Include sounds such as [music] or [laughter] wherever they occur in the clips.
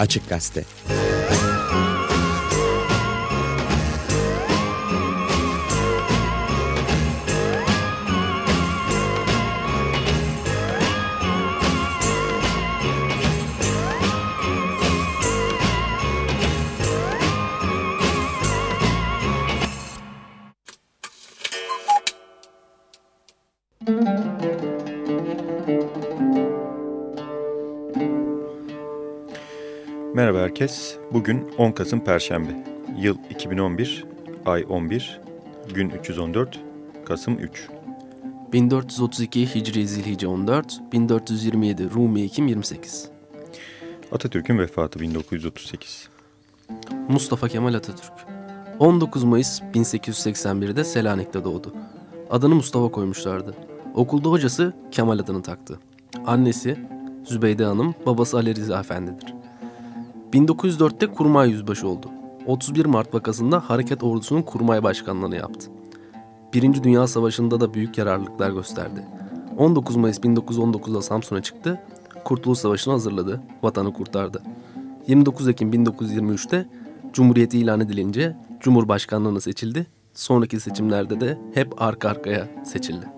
Açık Gazete. Herkes. Bugün 10 Kasım Perşembe. Yıl 2011, ay 11, gün 314, Kasım 3. 1432 Hicri Zilhice 14, 1427 Rumi Ekim 28. Atatürk'ün vefatı 1938. Mustafa Kemal Atatürk 19 Mayıs 1881'de Selanik'te doğdu. Adını Mustafa koymuşlardı. Okulda hocası Kemal adını taktı. Annesi Zübeyde Hanım, babası Ali Rıza Efendi'dir. 1904'te kurmay yüzbaşı oldu. 31 Mart vakasında hareket ordusunun kurmay başkanlığını yaptı. Birinci Dünya Savaşı'nda da büyük yararlılıklar gösterdi. 19 Mayıs 1919'da Samsun'a çıktı, Kurtuluş Savaşı'nı hazırladı, vatanı kurtardı. 29 Ekim 1923'te Cumhuriyet ilan edilince Cumhurbaşkanlığına seçildi. Sonraki seçimlerde de hep arka arkaya seçildi.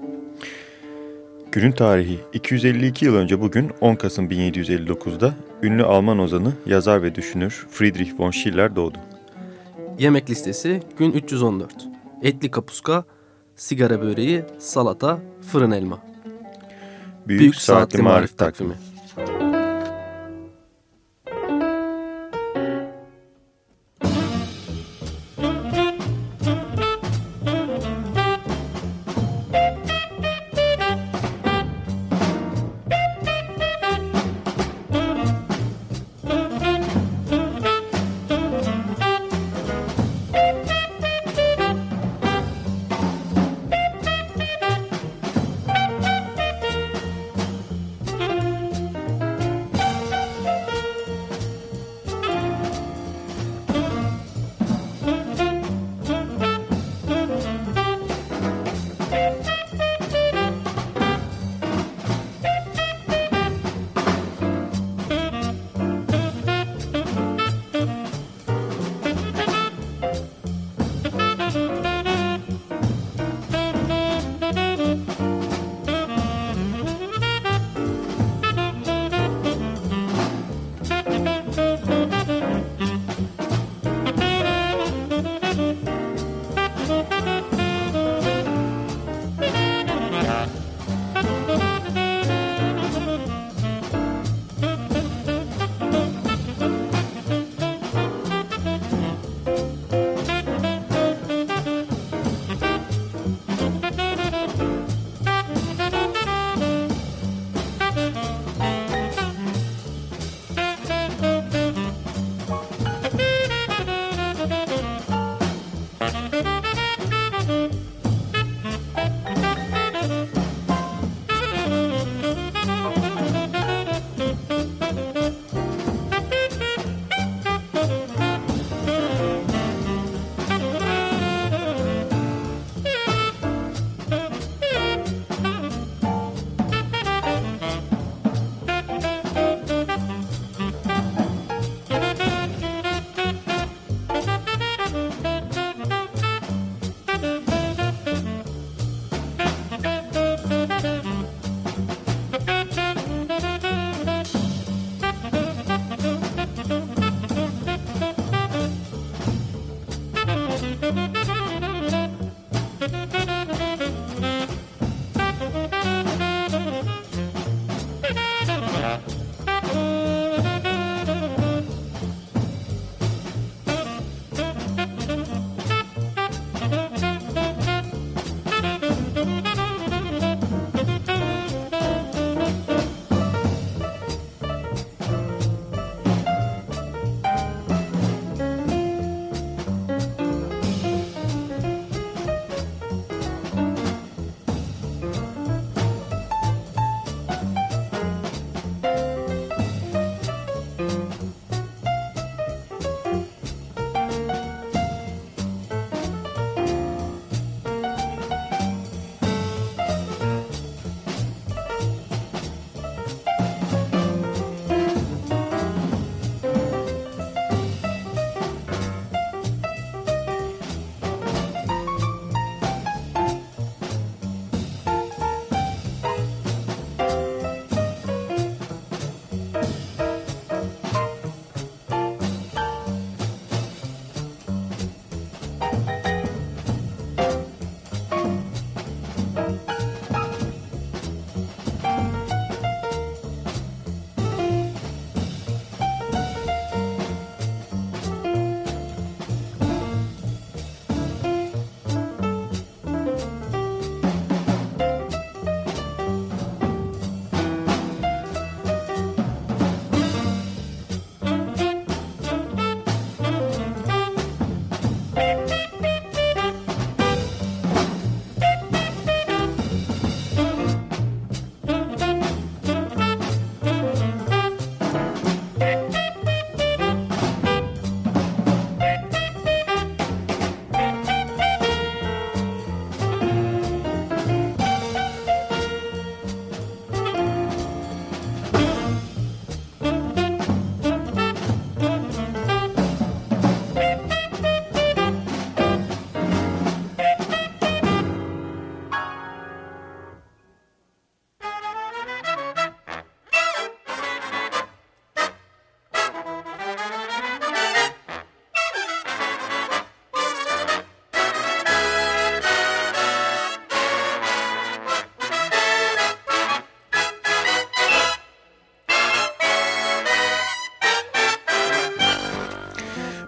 Günün tarihi 252 yıl önce bugün 10 Kasım 1759'da ünlü Alman ozanı, yazar ve düşünür Friedrich von Schiller doğdu. Yemek listesi gün 314. Etli kapuska, sigara böreği, salata, fırın elma. Büyük, Saatli Marif Takvimi.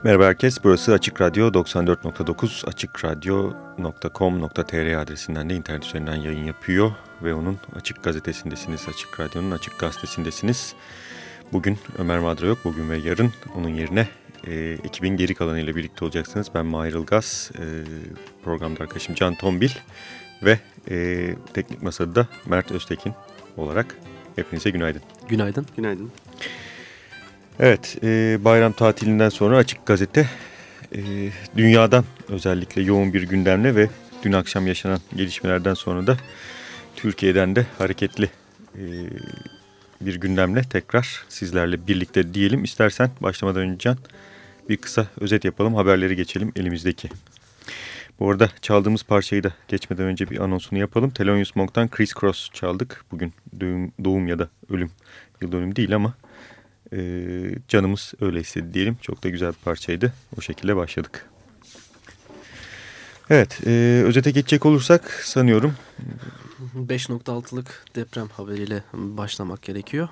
Merhaba herkes, burası Açık Radyo 94.9, açıkradyo.com.tr adresinden de internet üzerinden yayın yapıyor ve onun Açık Gazetesindesiniz, Açık Radyo'nun Açık Gazetesindesiniz. Bugün Ömer Madra yok, bugün ve yarın onun yerine e, ekibin geri kalanıyla birlikte olacaksınız. Ben Mahir Ilgaz, e, programda arkadaşım Can Tombil ve e, Teknik Masada da Mert Öztekin olarak hepinize günaydın. Günaydın. Günaydın. Evet, e, bayram tatilinden sonra Açık Gazete e, dünyadan özellikle yoğun bir gündemle ve dün akşam yaşanan gelişmelerden sonra da Türkiye'den de hareketli e, bir gündemle tekrar sizlerle birlikte diyelim. İstersen başlamadan önce Can bir kısa özet yapalım, haberleri geçelim elimizdeki. Bu arada çaldığımız parçayı da geçmeden önce bir anonsunu yapalım. Thelonious Monk'tan Criss Cross çaldık. Bugün doğum, doğum ya da ölüm yıl dönümü değil ama e, canımız öyle istedi diyelim. Çok da güzel bir parçaydı. O şekilde başladık. Evet, e, özete geçecek olursak sanıyorum 5.6'lık deprem haberiyle başlamak gerekiyor.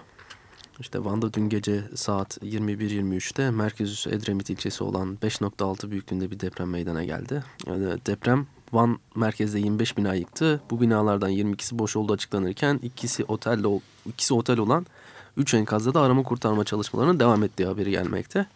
İşte Van'da dün gece saat 21.23'te merkez üssü Edremit ilçesi olan 5.6 büyüklüğünde bir deprem meydana geldi. Yani deprem Van merkezde 25 bina yıktı. Bu binalardan 22'si boş olduğu açıklanırken ikisi otelde ikisi otel olan 3 enkazda da arama kurtarma çalışmalarının devam ettiği haberi gelmekte.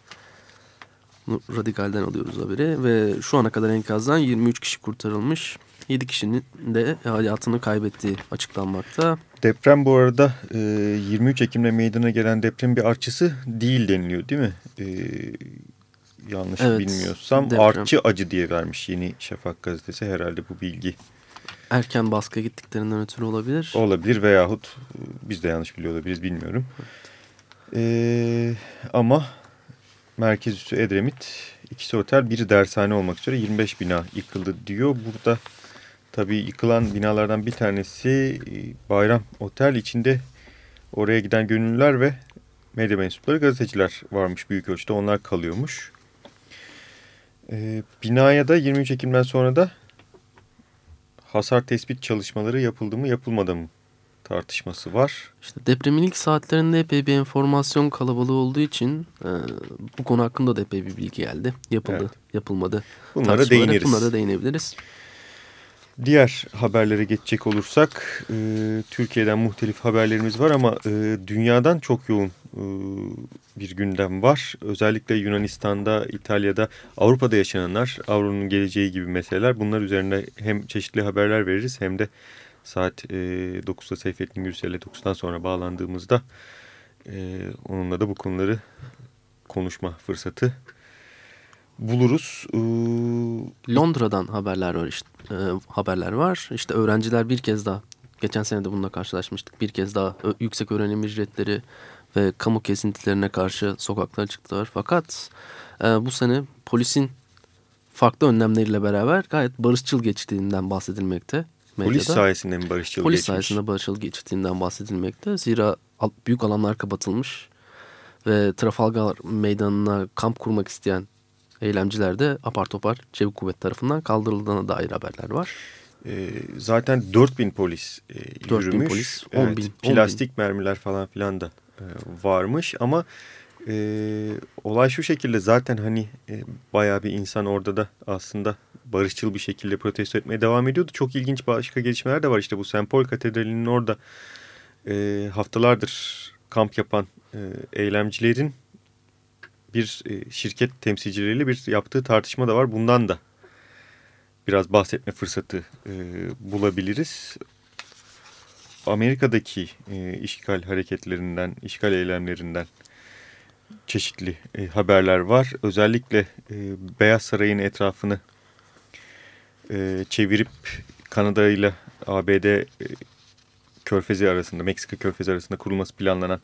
Radikal'den alıyoruz haberi ve şu ana kadar enkazdan 23 kişi kurtarılmış. 7 kişinin de hayatını kaybettiği açıklanmakta. Deprem bu arada 23 Ekim'de meydana gelen deprem bir artçısı değil deniliyor değil mi? E, yanlış evet, bilmiyorsam deprem. artçı acı diye vermiş Yeni Şafak gazetesi herhalde bu bilgi. Erken baskı gittiklerinden ötürü olabilir. Olabilir veyahut biz de yanlış biliyor olabiliriz bilmiyorum. Evet. Ee, ama merkez üssü Edremit ikisi otel biri dershane olmak üzere 25 bina yıkıldı diyor. Burada tabii yıkılan binalardan bir tanesi Bayram Otel içinde oraya giden gönüllüler ve medya mensupları gazeteciler varmış büyük ölçüde onlar kalıyormuş. Ee, binaya da 23 Ekim'den sonra da hasar tespit çalışmaları yapıldı mı yapılmadı mı tartışması var. İşte depremin ilk saatlerinde epey bir enformasyon kalabalığı olduğu için e, bu konu hakkında da epey bir bilgi geldi. Yapıldı, evet. yapılmadı. Bunlara değiniriz. Bunlara değinebiliriz. Diğer haberlere geçecek olursak e, Türkiye'den muhtelif haberlerimiz var ama e, dünyadan çok yoğun e, bir gündem var. Özellikle Yunanistan'da, İtalya'da, Avrupa'da yaşananlar, Avrupa'nın geleceği gibi meseleler. Bunlar üzerine hem çeşitli haberler veririz hem de saat e, 9'da Seyfettin Gürsel'e 9'dan sonra bağlandığımızda e, onunla da bu konuları konuşma fırsatı buluruz. Ee, Londra'dan haberler var işte e, haberler var. İşte öğrenciler bir kez daha geçen sene de bununla karşılaşmıştık. Bir kez daha yüksek öğrenim ücretleri ve kamu kesintilerine karşı sokaklara çıktılar. Fakat e, bu sene polisin farklı önlemleriyle beraber gayet barışçıl geçtiğinden bahsedilmekte. Medyada. Polis sayesinde mi barışçıl Polis geçmiş? sayesinde barışçıl geçtiğinden bahsedilmekte. Zira büyük alanlar kapatılmış ve Trafalgar Meydanı'na kamp kurmak isteyen eylemciler de apar topar çevik kuvvet tarafından kaldırıldığına dair haberler var. E, zaten 4000 polis e, 4000 yürümüş. polis, 10 evet, bin, plastik 10 bin. mermiler falan filan da e, varmış ama e, olay şu şekilde zaten hani e, bayağı bir insan orada da aslında barışçıl bir şekilde protesto etmeye devam ediyordu. Çok ilginç başka gelişmeler de var işte bu St. Paul Katedrali'nin orada e, haftalardır kamp yapan e, eylemcilerin bir e, şirket temsilcileriyle bir yaptığı tartışma da var. Bundan da biraz bahsetme fırsatı e, bulabiliriz. Amerika'daki e, işgal hareketlerinden, işgal eylemlerinden çeşitli e, haberler var. Özellikle e, Beyaz Saray'ın etrafını e, çevirip Kanada ile ABD e, körfezi arasında, Meksika körfezi arasında kurulması planlanan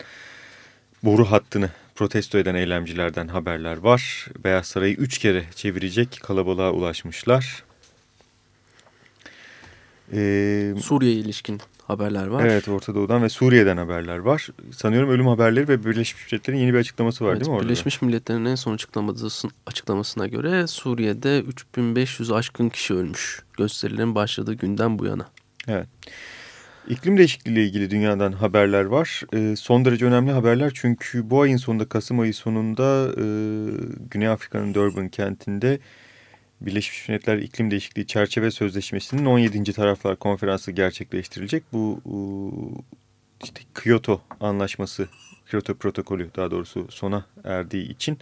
boru hattını protesto eden eylemcilerden haberler var. Beyaz Saray'ı üç kere çevirecek kalabalığa ulaşmışlar. Ee, Suriye'ye ilişkin haberler var. Evet Orta Doğu'dan ve Suriye'den haberler var. Sanıyorum ölüm haberleri ve Birleşmiş Milletler'in yeni bir açıklaması var evet, değil mi orada? Birleşmiş Milletler'in en son açıklamasına göre Suriye'de 3500 aşkın kişi ölmüş. Gösterilerin başladığı günden bu yana. Evet. İklim değişikliği ile ilgili dünyadan haberler var. E, son derece önemli haberler çünkü bu ayın sonunda Kasım ayı sonunda e, Güney Afrika'nın Durban kentinde Birleşmiş Milletler İklim Değişikliği Çerçeve Sözleşmesi'nin 17. Taraflar Konferansı gerçekleştirilecek. Bu e, işte Kyoto Anlaşması, Kyoto Protokolü daha doğrusu sona erdiği için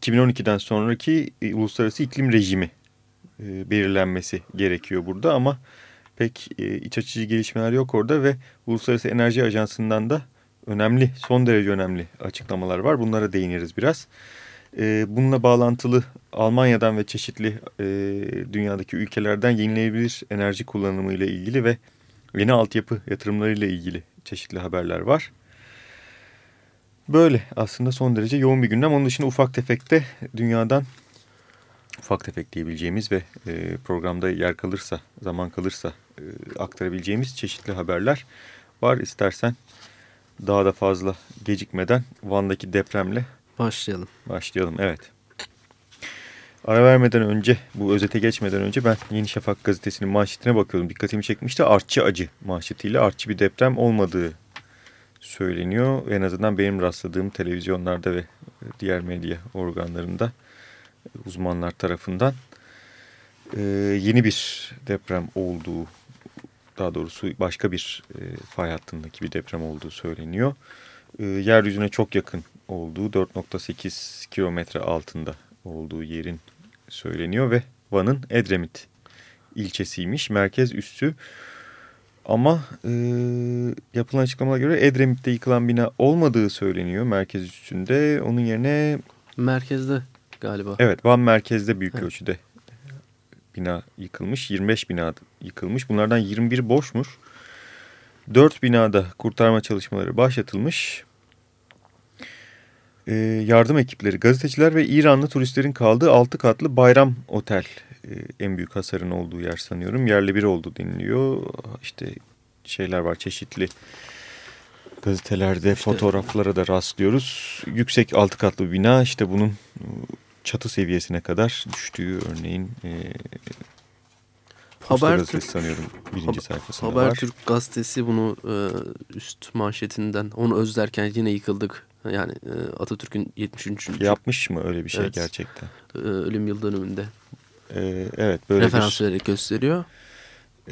2012'den sonraki e, uluslararası iklim rejimi e, belirlenmesi gerekiyor burada ama pek e, iç açıcı gelişmeler yok orada ve Uluslararası Enerji Ajansı'ndan da önemli, son derece önemli açıklamalar var. Bunlara değiniriz biraz. E, bununla bağlantılı Almanya'dan ve çeşitli e, dünyadaki ülkelerden yenilenebilir enerji kullanımı ile ilgili ve yeni altyapı yatırımları ile ilgili çeşitli haberler var. Böyle aslında son derece yoğun bir gündem. Onun dışında ufak tefekte dünyadan ufak tefek diyebileceğimiz ve e, programda yer kalırsa, zaman kalırsa e, aktarabileceğimiz çeşitli haberler var. İstersen daha da fazla gecikmeden Van'daki depremle başlayalım. Başlayalım, evet. Ara vermeden önce, bu özete geçmeden önce ben Yeni Şafak gazetesinin manşetine bakıyordum. Dikkatimi çekmişti. Artçı acı manşetiyle artçı bir deprem olmadığı söyleniyor. En azından benim rastladığım televizyonlarda ve diğer medya organlarında uzmanlar tarafından e, yeni bir deprem olduğu, daha doğrusu başka bir e, fay hattındaki bir deprem olduğu söyleniyor. E, yeryüzüne çok yakın olduğu 4.8 kilometre altında olduğu yerin söyleniyor ve Van'ın Edremit ilçesiymiş. Merkez üssü ama e, yapılan açıklamaya göre Edremit'te yıkılan bina olmadığı söyleniyor merkez üstünde. Onun yerine... Merkezde galiba. Evet Van merkezde büyük evet. ölçüde bina yıkılmış. 25 bina yıkılmış. Bunlardan 21 boşmuş. 4 binada kurtarma çalışmaları başlatılmış. Ee, yardım ekipleri, gazeteciler ve İranlı turistlerin kaldığı 6 katlı Bayram Otel e, en büyük hasarın olduğu yer sanıyorum. Yerli bir oldu deniliyor. İşte şeyler var çeşitli gazetelerde işte, fotoğraflara da rastlıyoruz. Yüksek 6 katlı bina işte bunun çatı seviyesine kadar düştüğü örneğin e, Habertürk sanıyorum birinci Haber, sayfasında Habertürk var. gazetesi bunu e, üst manşetinden onu özlerken yine yıkıldık. Yani e, Atatürk'ün 73. Yapmış mı öyle bir şey evet, gerçekten? E, ölüm yıl dönümünde. E, evet böyle referans bir, vererek gösteriyor.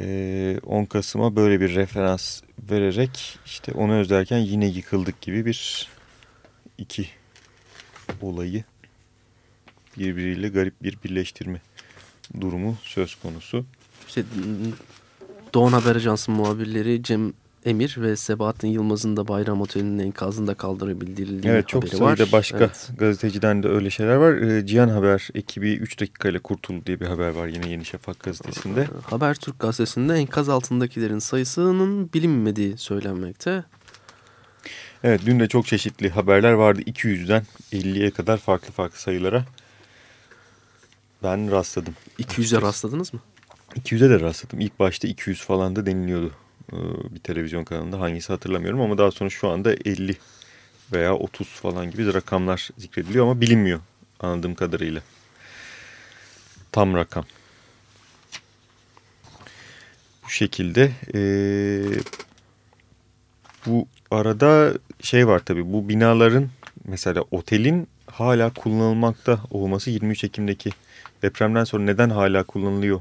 E, 10 Kasım'a böyle bir referans vererek işte onu özlerken yine yıkıldık gibi bir iki olayı birbiriyle garip bir birleştirme durumu söz konusu. İşte Doğan Haber Ajansı muhabirleri Cem Emir ve Sebahattin Yılmaz'ın da Bayram Oteli'nin enkazında kaldırabildiği evet, çok sayıda var. başka evet. gazeteciden de öyle şeyler var. Ee, Cihan Haber ekibi 3 dakikayla kurtuldu diye bir haber var yine Yeni Şafak gazetesinde. Habertürk gazetesinde enkaz altındakilerin sayısının bilinmediği söylenmekte. Evet dün de çok çeşitli haberler vardı. 200'den 50'ye kadar farklı farklı sayılara ben rastladım. 200'e rastladınız mı? 200'e de rastladım. İlk başta 200 falan da deniliyordu e, bir televizyon kanalında. Hangisi hatırlamıyorum ama daha sonra şu anda 50 veya 30 falan gibi rakamlar zikrediliyor ama bilinmiyor anladığım kadarıyla. Tam rakam. Bu şekilde e, bu arada şey var tabii bu binaların mesela otelin hala kullanılmakta olması 23 Ekim'deki depremden sonra neden hala kullanılıyor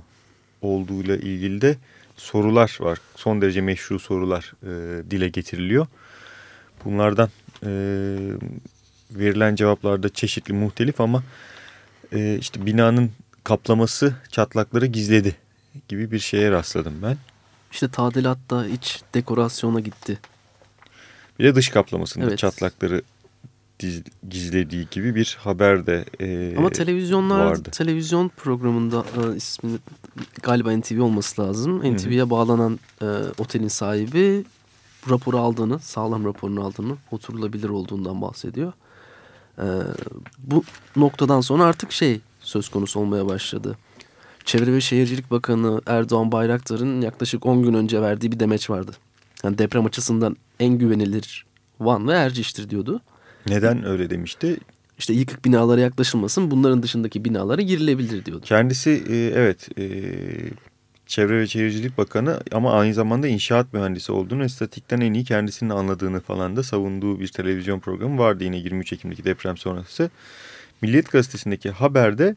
olduğuyla ilgili de sorular var. Son derece meşru sorular e, dile getiriliyor. Bunlardan e, verilen cevaplarda çeşitli muhtelif ama e, işte binanın kaplaması çatlakları gizledi gibi bir şeye rastladım ben. İşte tadilatta iç dekorasyona gitti. Bir de dış kaplamasında evet. çatlakları gizlediği gibi bir haber de e, Ama televizyonlar vardı. televizyon programında e, ismini galiba NTV olması lazım. NTV'ye bağlanan e, otelin sahibi raporu aldığını, sağlam raporunu aldığını, oturulabilir olduğundan bahsediyor. E, bu noktadan sonra artık şey söz konusu olmaya başladı. Çevre ve Şehircilik Bakanı Erdoğan Bayraktar'ın yaklaşık 10 gün önce verdiği bir demeç vardı. Yani deprem açısından en güvenilir Van ve Erciş'tir diyordu. Neden öyle demişti? İşte yıkık binalara yaklaşılmasın bunların dışındaki binalara girilebilir diyordu. Kendisi e, evet e, Çevre ve Şehircilik Bakanı ama aynı zamanda inşaat mühendisi olduğunu ve statikten en iyi kendisinin anladığını falan da savunduğu bir televizyon programı vardı yine 23 Ekim'deki deprem sonrası. Milliyet Gazetesi'ndeki haberde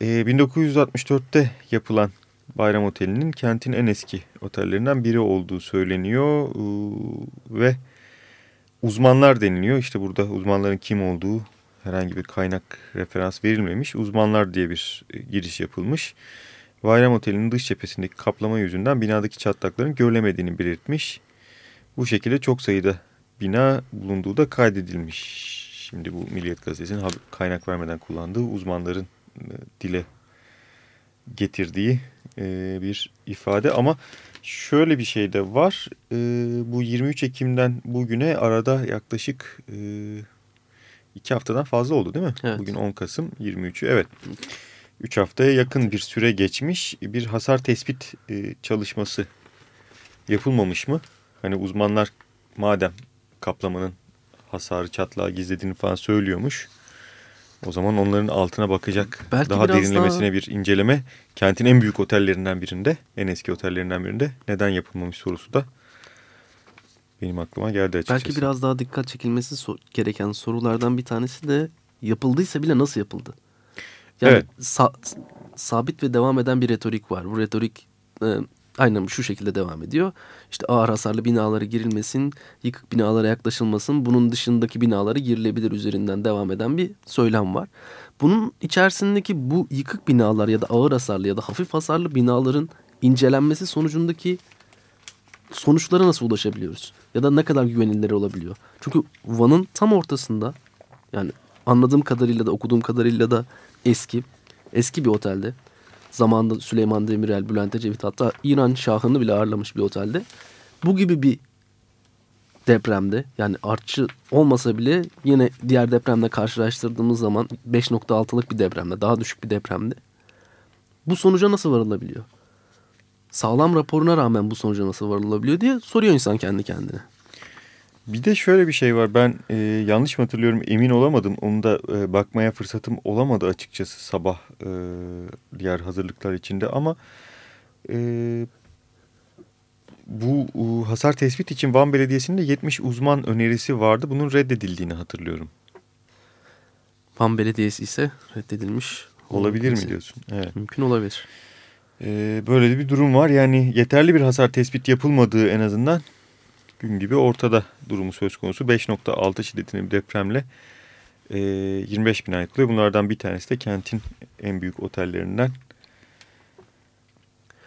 e, 1964'te yapılan Bayram Oteli'nin kentin en eski otellerinden biri olduğu söyleniyor e, ve uzmanlar deniliyor. İşte burada uzmanların kim olduğu herhangi bir kaynak referans verilmemiş. Uzmanlar diye bir e, giriş yapılmış. Bayram Oteli'nin dış cephesindeki kaplama yüzünden binadaki çatlakların görülemediğini belirtmiş. Bu şekilde çok sayıda bina bulunduğu da kaydedilmiş. Şimdi bu Milliyet Gazetesi'nin kaynak vermeden kullandığı uzmanların e, dile getirdiği e, bir ifade. Ama şöyle bir şey de var. E, bu 23 Ekim'den bugüne arada yaklaşık iki haftadan fazla oldu değil mi? Evet. Bugün 10 Kasım 23'ü. Evet. 3 haftaya yakın bir süre geçmiş. Bir hasar tespit çalışması yapılmamış mı? Hani uzmanlar madem kaplamanın hasarı çatlağı gizlediğini falan söylüyormuş. O zaman onların altına bakacak Belki daha derinlemesine daha... bir inceleme kentin en büyük otellerinden birinde, en eski otellerinden birinde neden yapılmamış sorusu da benim aklıma geldi açıkçası. Belki biraz daha dikkat çekilmesi so gereken sorulardan bir tanesi de yapıldıysa bile nasıl yapıldı? Yani evet. sa sabit ve devam eden bir retorik var. Bu retorik e, aynen şu şekilde devam ediyor. İşte ağır hasarlı binalara girilmesin, yıkık binalara yaklaşılmasın, bunun dışındaki binalara girilebilir üzerinden devam eden bir söylem var. Bunun içerisindeki bu yıkık binalar ya da ağır hasarlı ya da hafif hasarlı binaların incelenmesi sonucundaki sonuçlara nasıl ulaşabiliyoruz? Ya da ne kadar güvenilir olabiliyor? Çünkü Van'ın tam ortasında yani anladığım kadarıyla da okuduğum kadarıyla da eski eski bir otelde Zamanında Süleyman Demirel, Bülent Ecevit hatta İran Şahı'nı bile ağırlamış bir otelde. Bu gibi bir depremde yani artçı olmasa bile yine diğer depremle karşılaştırdığımız zaman 5.6'lık bir depremde daha düşük bir depremde bu sonuca nasıl varılabiliyor? Sağlam raporuna rağmen bu sonuca nasıl varılabiliyor diye soruyor insan kendi kendine. Bir de şöyle bir şey var. Ben e, yanlış mı hatırlıyorum emin olamadım. Onu da e, bakmaya fırsatım olamadı açıkçası sabah e, diğer hazırlıklar içinde. Ama e, bu e, hasar tespit için Van Belediyesi'nde 70 uzman önerisi vardı. Bunun reddedildiğini hatırlıyorum. Van Belediyesi ise reddedilmiş. Olabilir mi diyorsun? Evet. Mümkün olabilir. Ee, böyle bir durum var. Yani yeterli bir hasar tespit yapılmadığı en azından gün gibi ortada durumu söz konusu. 5.6 şiddetinde bir depremle e, 25 bina yıkılıyor. Bunlardan bir tanesi de kentin en büyük otellerinden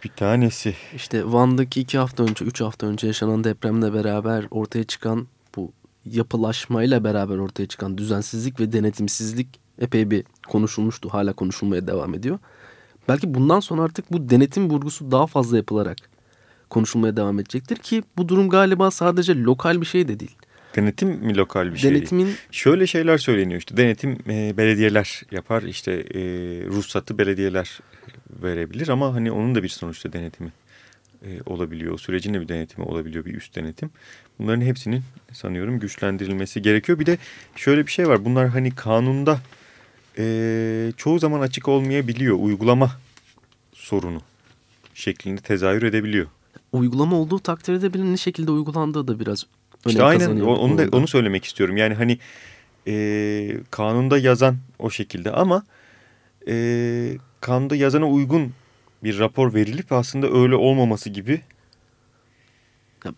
bir tanesi. İşte Van'daki iki hafta önce, üç hafta önce yaşanan depremle beraber ortaya çıkan bu yapılaşmayla beraber ortaya çıkan düzensizlik ve denetimsizlik epey bir konuşulmuştu. Hala konuşulmaya devam ediyor. Belki bundan sonra artık bu denetim vurgusu daha fazla yapılarak konuşulmaya devam edecektir ki bu durum galiba sadece lokal bir şey de değil. Denetim mi lokal bir şey? Denetimin... Şöyle şeyler söyleniyor işte denetim e, belediyeler yapar işte e, ruhsatı belediyeler verebilir ama hani onun da bir sonuçta denetimi e, olabiliyor. O sürecin de bir denetimi olabiliyor bir üst denetim. Bunların hepsinin sanıyorum güçlendirilmesi gerekiyor. Bir de şöyle bir şey var bunlar hani kanunda e, çoğu zaman açık olmayabiliyor uygulama sorunu şeklinde tezahür edebiliyor uygulama olduğu takdirde bile ne şekilde uygulandığı da biraz önem işte aynen onu da onu söylemek istiyorum. Yani hani e, kanunda yazan o şekilde ama e, kanunda yazana uygun bir rapor verilip aslında öyle olmaması gibi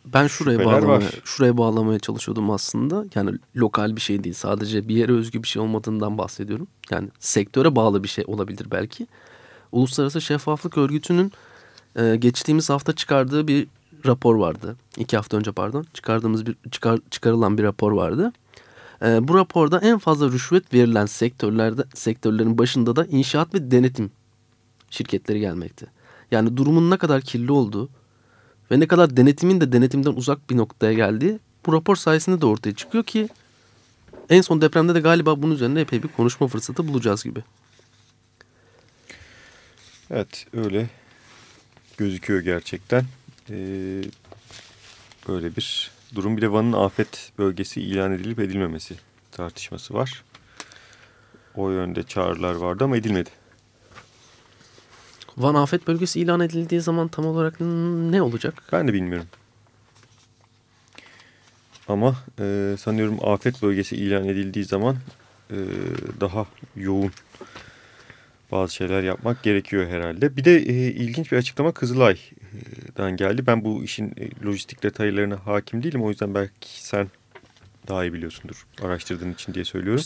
ben şuraya bağlamaya, var. şuraya bağlamaya çalışıyordum aslında. Yani lokal bir şey değil. Sadece bir yere özgü bir şey olmadığından bahsediyorum. Yani sektöre bağlı bir şey olabilir belki. Uluslararası Şeffaflık Örgütü'nün e, geçtiğimiz hafta çıkardığı bir rapor vardı. İki hafta önce pardon çıkardığımız bir çıkar, çıkarılan bir rapor vardı. E, bu raporda en fazla rüşvet verilen sektörlerde sektörlerin başında da inşaat ve denetim şirketleri gelmekte. Yani durumun ne kadar kirli olduğu ve ne kadar denetimin de denetimden uzak bir noktaya geldiği bu rapor sayesinde de ortaya çıkıyor ki en son depremde de galiba bunun üzerine epey bir konuşma fırsatı bulacağız gibi. Evet öyle gözüküyor gerçekten. Ee, böyle bir durum. Bir de Van'ın afet bölgesi ilan edilip edilmemesi tartışması var. O yönde çağrılar vardı ama edilmedi. Van afet bölgesi ilan edildiği zaman tam olarak ne olacak? Ben de bilmiyorum. Ama e, sanıyorum afet bölgesi ilan edildiği zaman e, daha yoğun bazı şeyler yapmak gerekiyor herhalde. Bir de e, ilginç bir açıklama Kızılay'dan geldi. Ben bu işin e, lojistik detaylarına hakim değilim. O yüzden belki sen daha iyi biliyorsundur araştırdığın için diye söylüyorum.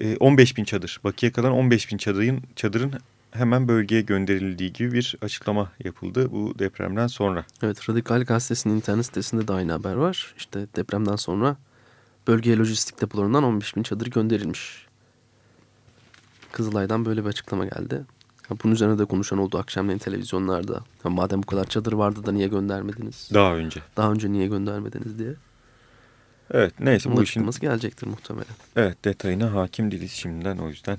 E, 15 bin çadır. Bakiye kalan 15 bin çadırın, çadırın hemen bölgeye gönderildiği gibi bir açıklama yapıldı bu depremden sonra. Evet Radikal Gazetesi'nin internet sitesinde de aynı haber var. İşte depremden sonra bölgeye lojistik depolarından 15 bin çadır gönderilmiş. Kızılay'dan böyle bir açıklama geldi. Bunun üzerine de konuşan oldu akşamleyin televizyonlarda. Ya madem bu kadar çadır vardı da niye göndermediniz? Daha önce. Daha önce niye göndermediniz diye. Evet neyse Bunun bu işin gelecektir muhtemelen. evet detayına hakim değiliz şimdiden o yüzden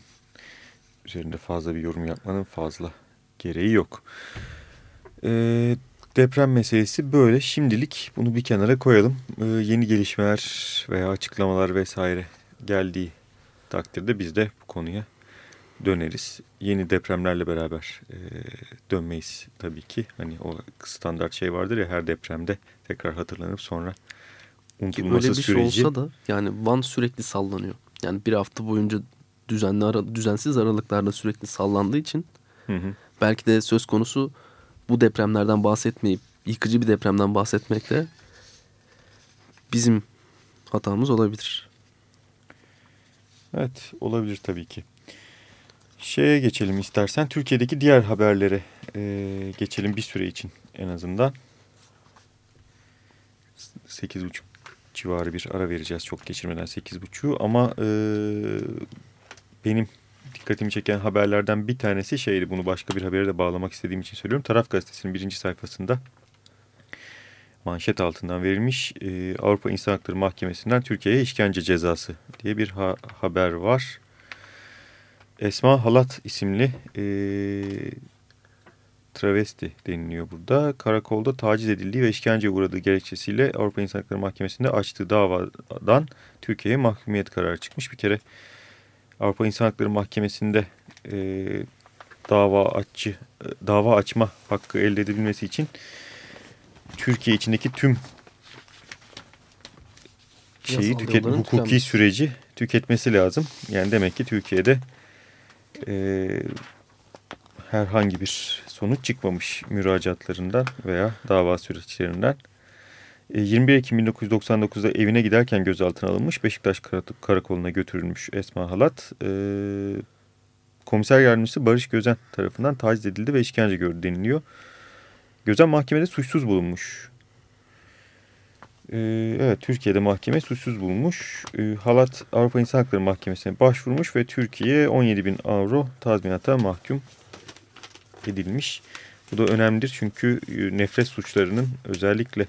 üzerinde fazla bir yorum yapmanın fazla gereği yok. Ee, deprem meselesi böyle şimdilik bunu bir kenara koyalım. Ee, yeni gelişmeler veya açıklamalar vesaire geldiği takdirde biz de bu konuya döneriz. Yeni depremlerle beraber e, dönmeyiz tabii ki. Hani o standart şey vardır ya her depremde tekrar hatırlanıp sonra unutulması öyle bir şey süreci. olsa da yani Van sürekli sallanıyor. Yani bir hafta boyunca düzenli ara, düzensiz aralıklarla sürekli sallandığı için Hı hı. belki de söz konusu bu depremlerden bahsetmeyip yıkıcı bir depremden bahsetmek de bizim hatamız olabilir. Evet olabilir tabii ki. Şeye geçelim istersen. Türkiye'deki diğer haberlere e, geçelim bir süre için en azından. 8.30 civarı bir ara vereceğiz çok geçirmeden 8.30'u ama e, benim dikkatimi çeken haberlerden bir tanesi şeydi bunu başka bir habere de bağlamak istediğim için söylüyorum. Taraf gazetesinin birinci sayfasında manşet altından verilmiş e, Avrupa İnsan Hakları Mahkemesi'nden Türkiye'ye işkence cezası diye bir ha haber var. Esma Halat isimli e, travesti deniliyor burada. Karakolda taciz edildiği ve işkence uğradığı gerekçesiyle Avrupa İnsan Hakları Mahkemesi'nde açtığı davadan Türkiye'ye mahkumiyet kararı çıkmış. Bir kere Avrupa İnsan Hakları Mahkemesi'nde e, dava açı dava açma hakkı elde edebilmesi için Türkiye içindeki tüm şeyi tüket, hukuki tükenmesi. süreci tüketmesi lazım. Yani demek ki Türkiye'de e, herhangi bir sonuç çıkmamış müracaatlarından veya dava süreçlerinden. E, 21 Ekim 1999'da evine giderken gözaltına alınmış Beşiktaş Kara- Karakolu'na götürülmüş Esma Halat. E, komiser yardımcısı Barış Gözen tarafından taciz edildi ve işkence gördü deniliyor. Gözen mahkemede suçsuz bulunmuş. Ee, evet Türkiye'de mahkeme suçsuz bulmuş. Ee, Halat Avrupa İnsan Hakları Mahkemesi'ne başvurmuş ve Türkiye 17 bin avro tazminata mahkum edilmiş. Bu da önemlidir çünkü e, nefret suçlarının özellikle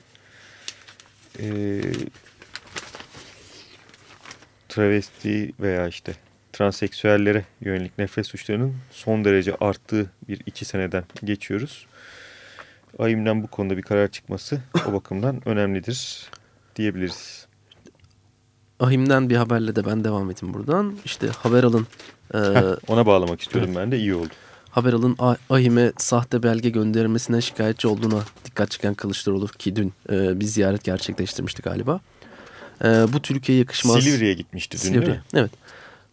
e, travesti veya işte transseksüellere yönelik nefret suçlarının son derece arttığı bir iki seneden geçiyoruz. AYİM'den bu konuda bir karar çıkması o bakımdan önemlidir diyebiliriz. Ahim'den bir haberle de ben devam edeyim buradan. İşte haber alın. e, Ona bağlamak istiyordum ben de iyi oldu. haber alın Ahim'e sahte belge gönderilmesine şikayetçi olduğuna dikkat çeken Kılıçdaroğlu ki dün e, bir ziyaret gerçekleştirmişti galiba. E, bu Türkiye'ye yakışmaz. Silivri'ye gitmişti dün Silivri. değil mi? Evet.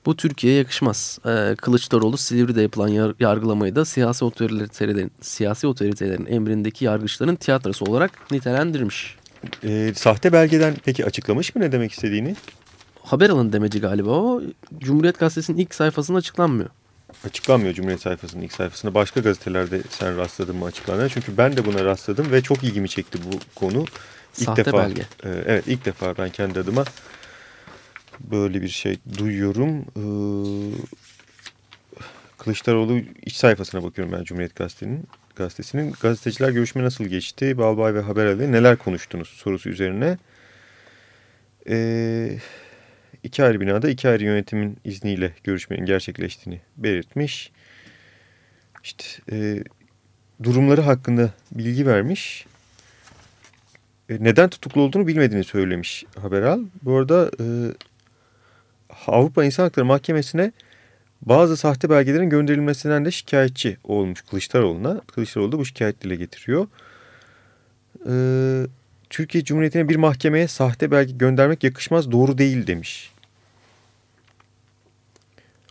Bu Türkiye'ye yakışmaz. Ee, Kılıçdaroğlu Silivri'de yapılan yar- yargılamayı da siyasi otoritelerin, siyasi otoritelerin emrindeki yargıçların tiyatrosu olarak nitelendirmiş. Ee, sahte belgeden peki açıklamış mı ne demek istediğini? Haber alın demeci galiba o. Cumhuriyet Gazetesi'nin ilk sayfasında açıklanmıyor. Açıklanmıyor Cumhuriyet sayfasının ilk sayfasında. Başka gazetelerde sen rastladın mı açıklanan? Çünkü ben de buna rastladım ve çok ilgimi çekti bu konu. İlk Sahte defa, belge. e, evet ilk defa ben kendi adıma böyle bir şey duyuyorum. Ee, Kılıçdaroğlu iç sayfasına bakıyorum ben Cumhuriyet Gazetesi'nin. Gazetesinin gazeteciler görüşme nasıl geçti? Balbay ve Haberali neler konuştunuz sorusu üzerine. Ee, iki ayrı binada iki ayrı yönetimin izniyle görüşmenin gerçekleştiğini belirtmiş. İşte e, durumları hakkında bilgi vermiş. E, neden tutuklu olduğunu bilmediğini söylemiş Haberal. Bu arada e, Avrupa İnsan Hakları Mahkemesi'ne bazı sahte belgelerin gönderilmesinden de şikayetçi olmuş Kılıçdaroğlu'na. Kılıçdaroğlu da bu şikayet dile getiriyor. Ee, Türkiye Cumhuriyeti'ne bir mahkemeye sahte belge göndermek yakışmaz doğru değil demiş.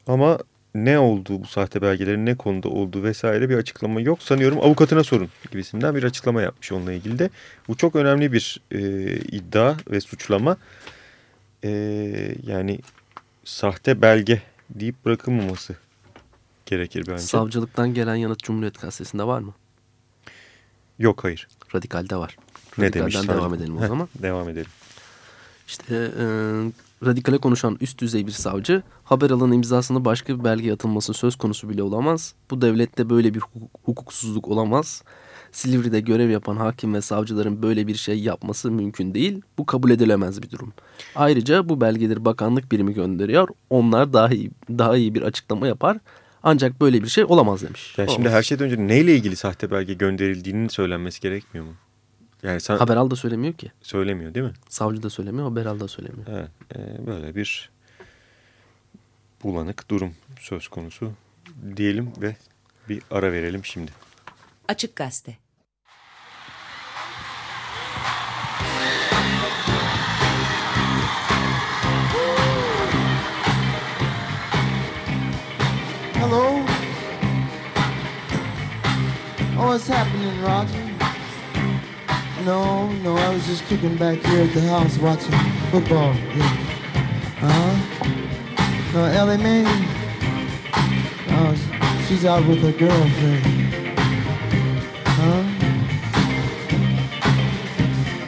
Ama ne olduğu bu sahte belgelerin ne konuda olduğu vesaire bir açıklama yok. Sanıyorum avukatına sorun gibisinden bir açıklama yapmış onunla ilgili de. Bu çok önemli bir e, iddia ve suçlama. E, yani sahte belge deyip bırakılmaması gerekir bence. Savcılıktan gelen yanıt Cumhuriyet Gazetesi'nde var mı? Yok hayır. Radikal'de var. Ne Radikal'den demiş? devam edelim o zaman. Devam edelim. İşte e, radikale konuşan üst düzey bir savcı haber alan imzasını başka bir belgeye atılması söz konusu bile olamaz. Bu devlette böyle bir hukuk- hukuksuzluk olamaz. Silivri'de görev yapan hakim ve savcıların böyle bir şey yapması mümkün değil. Bu kabul edilemez bir durum. Ayrıca bu belgeleri bakanlık birimi gönderiyor. Onlar daha iyi, daha iyi bir açıklama yapar. Ancak böyle bir şey olamaz demiş. Yani şimdi Olamaz. her şeyden önce neyle ilgili sahte belge gönderildiğinin söylenmesi gerekmiyor mu? Yani sen Haberal da söylemiyor ki. söylemiyor değil mi? Savcı da söylemiyor, haberal da söylemiyor. Evet, e, böyle bir bulanık durum söz konusu diyelim ve bir ara verelim şimdi. Açık Gazete. What's happening, Roger? No, no, I was just kicking back here at the house watching football. Yeah. Uh-huh. No, Ellie Mae? Oh, she's out with her girlfriend. Huh?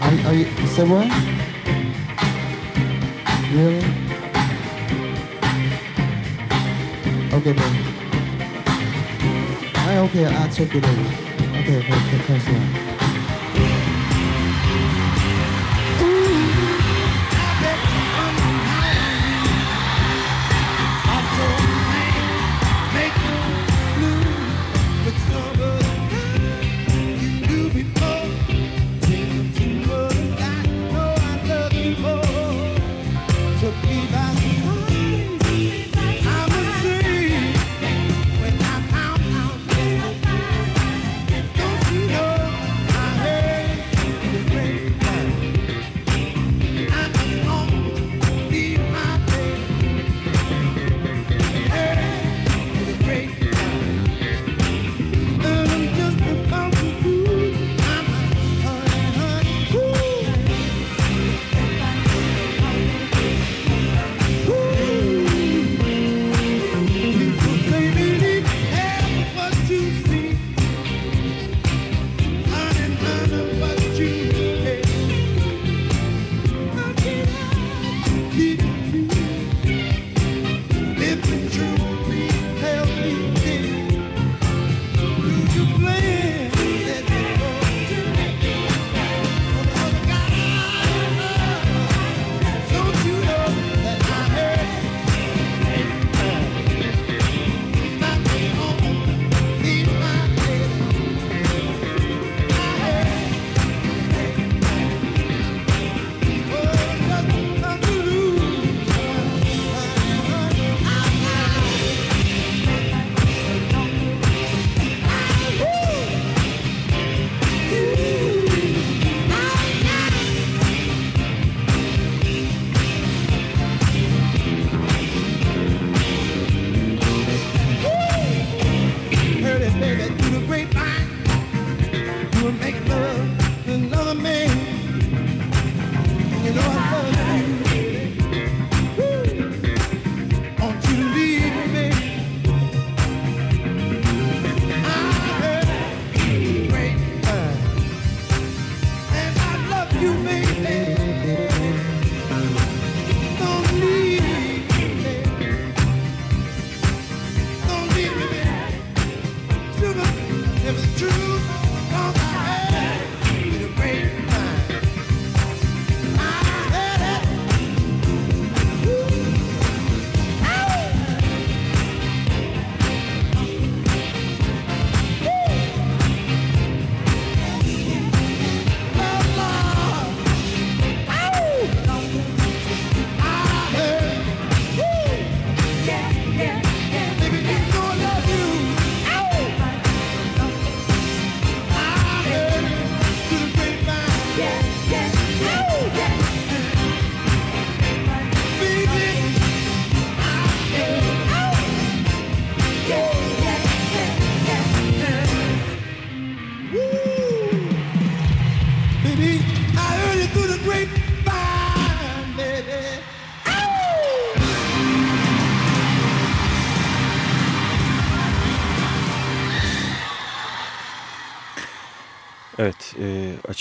Are, are you, say what? Really? Okay, baby. Okay, I'll check it in. 对对对对对。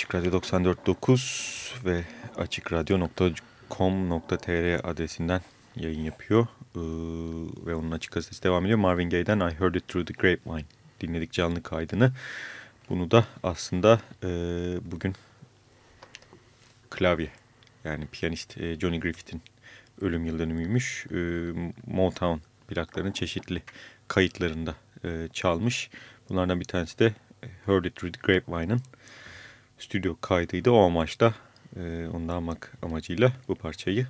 Açık Radyo 94.9 ve açıkradyo.com.tr adresinden yayın yapıyor. E, ve onun açık gazetesi devam ediyor. Marvin Gaye'den I Heard It Through the Grapevine dinledik canlı kaydını. Bunu da aslında e, bugün klavye yani piyanist e, Johnny Griffith'in ölüm yıl dönümüymüş. E, Motown plaklarının çeşitli kayıtlarında e, çalmış. Bunlardan bir tanesi de Heard It Through the Grapevine'ın stüdyo kaydıydı. O amaçta e, onu almak amacıyla bu parçayı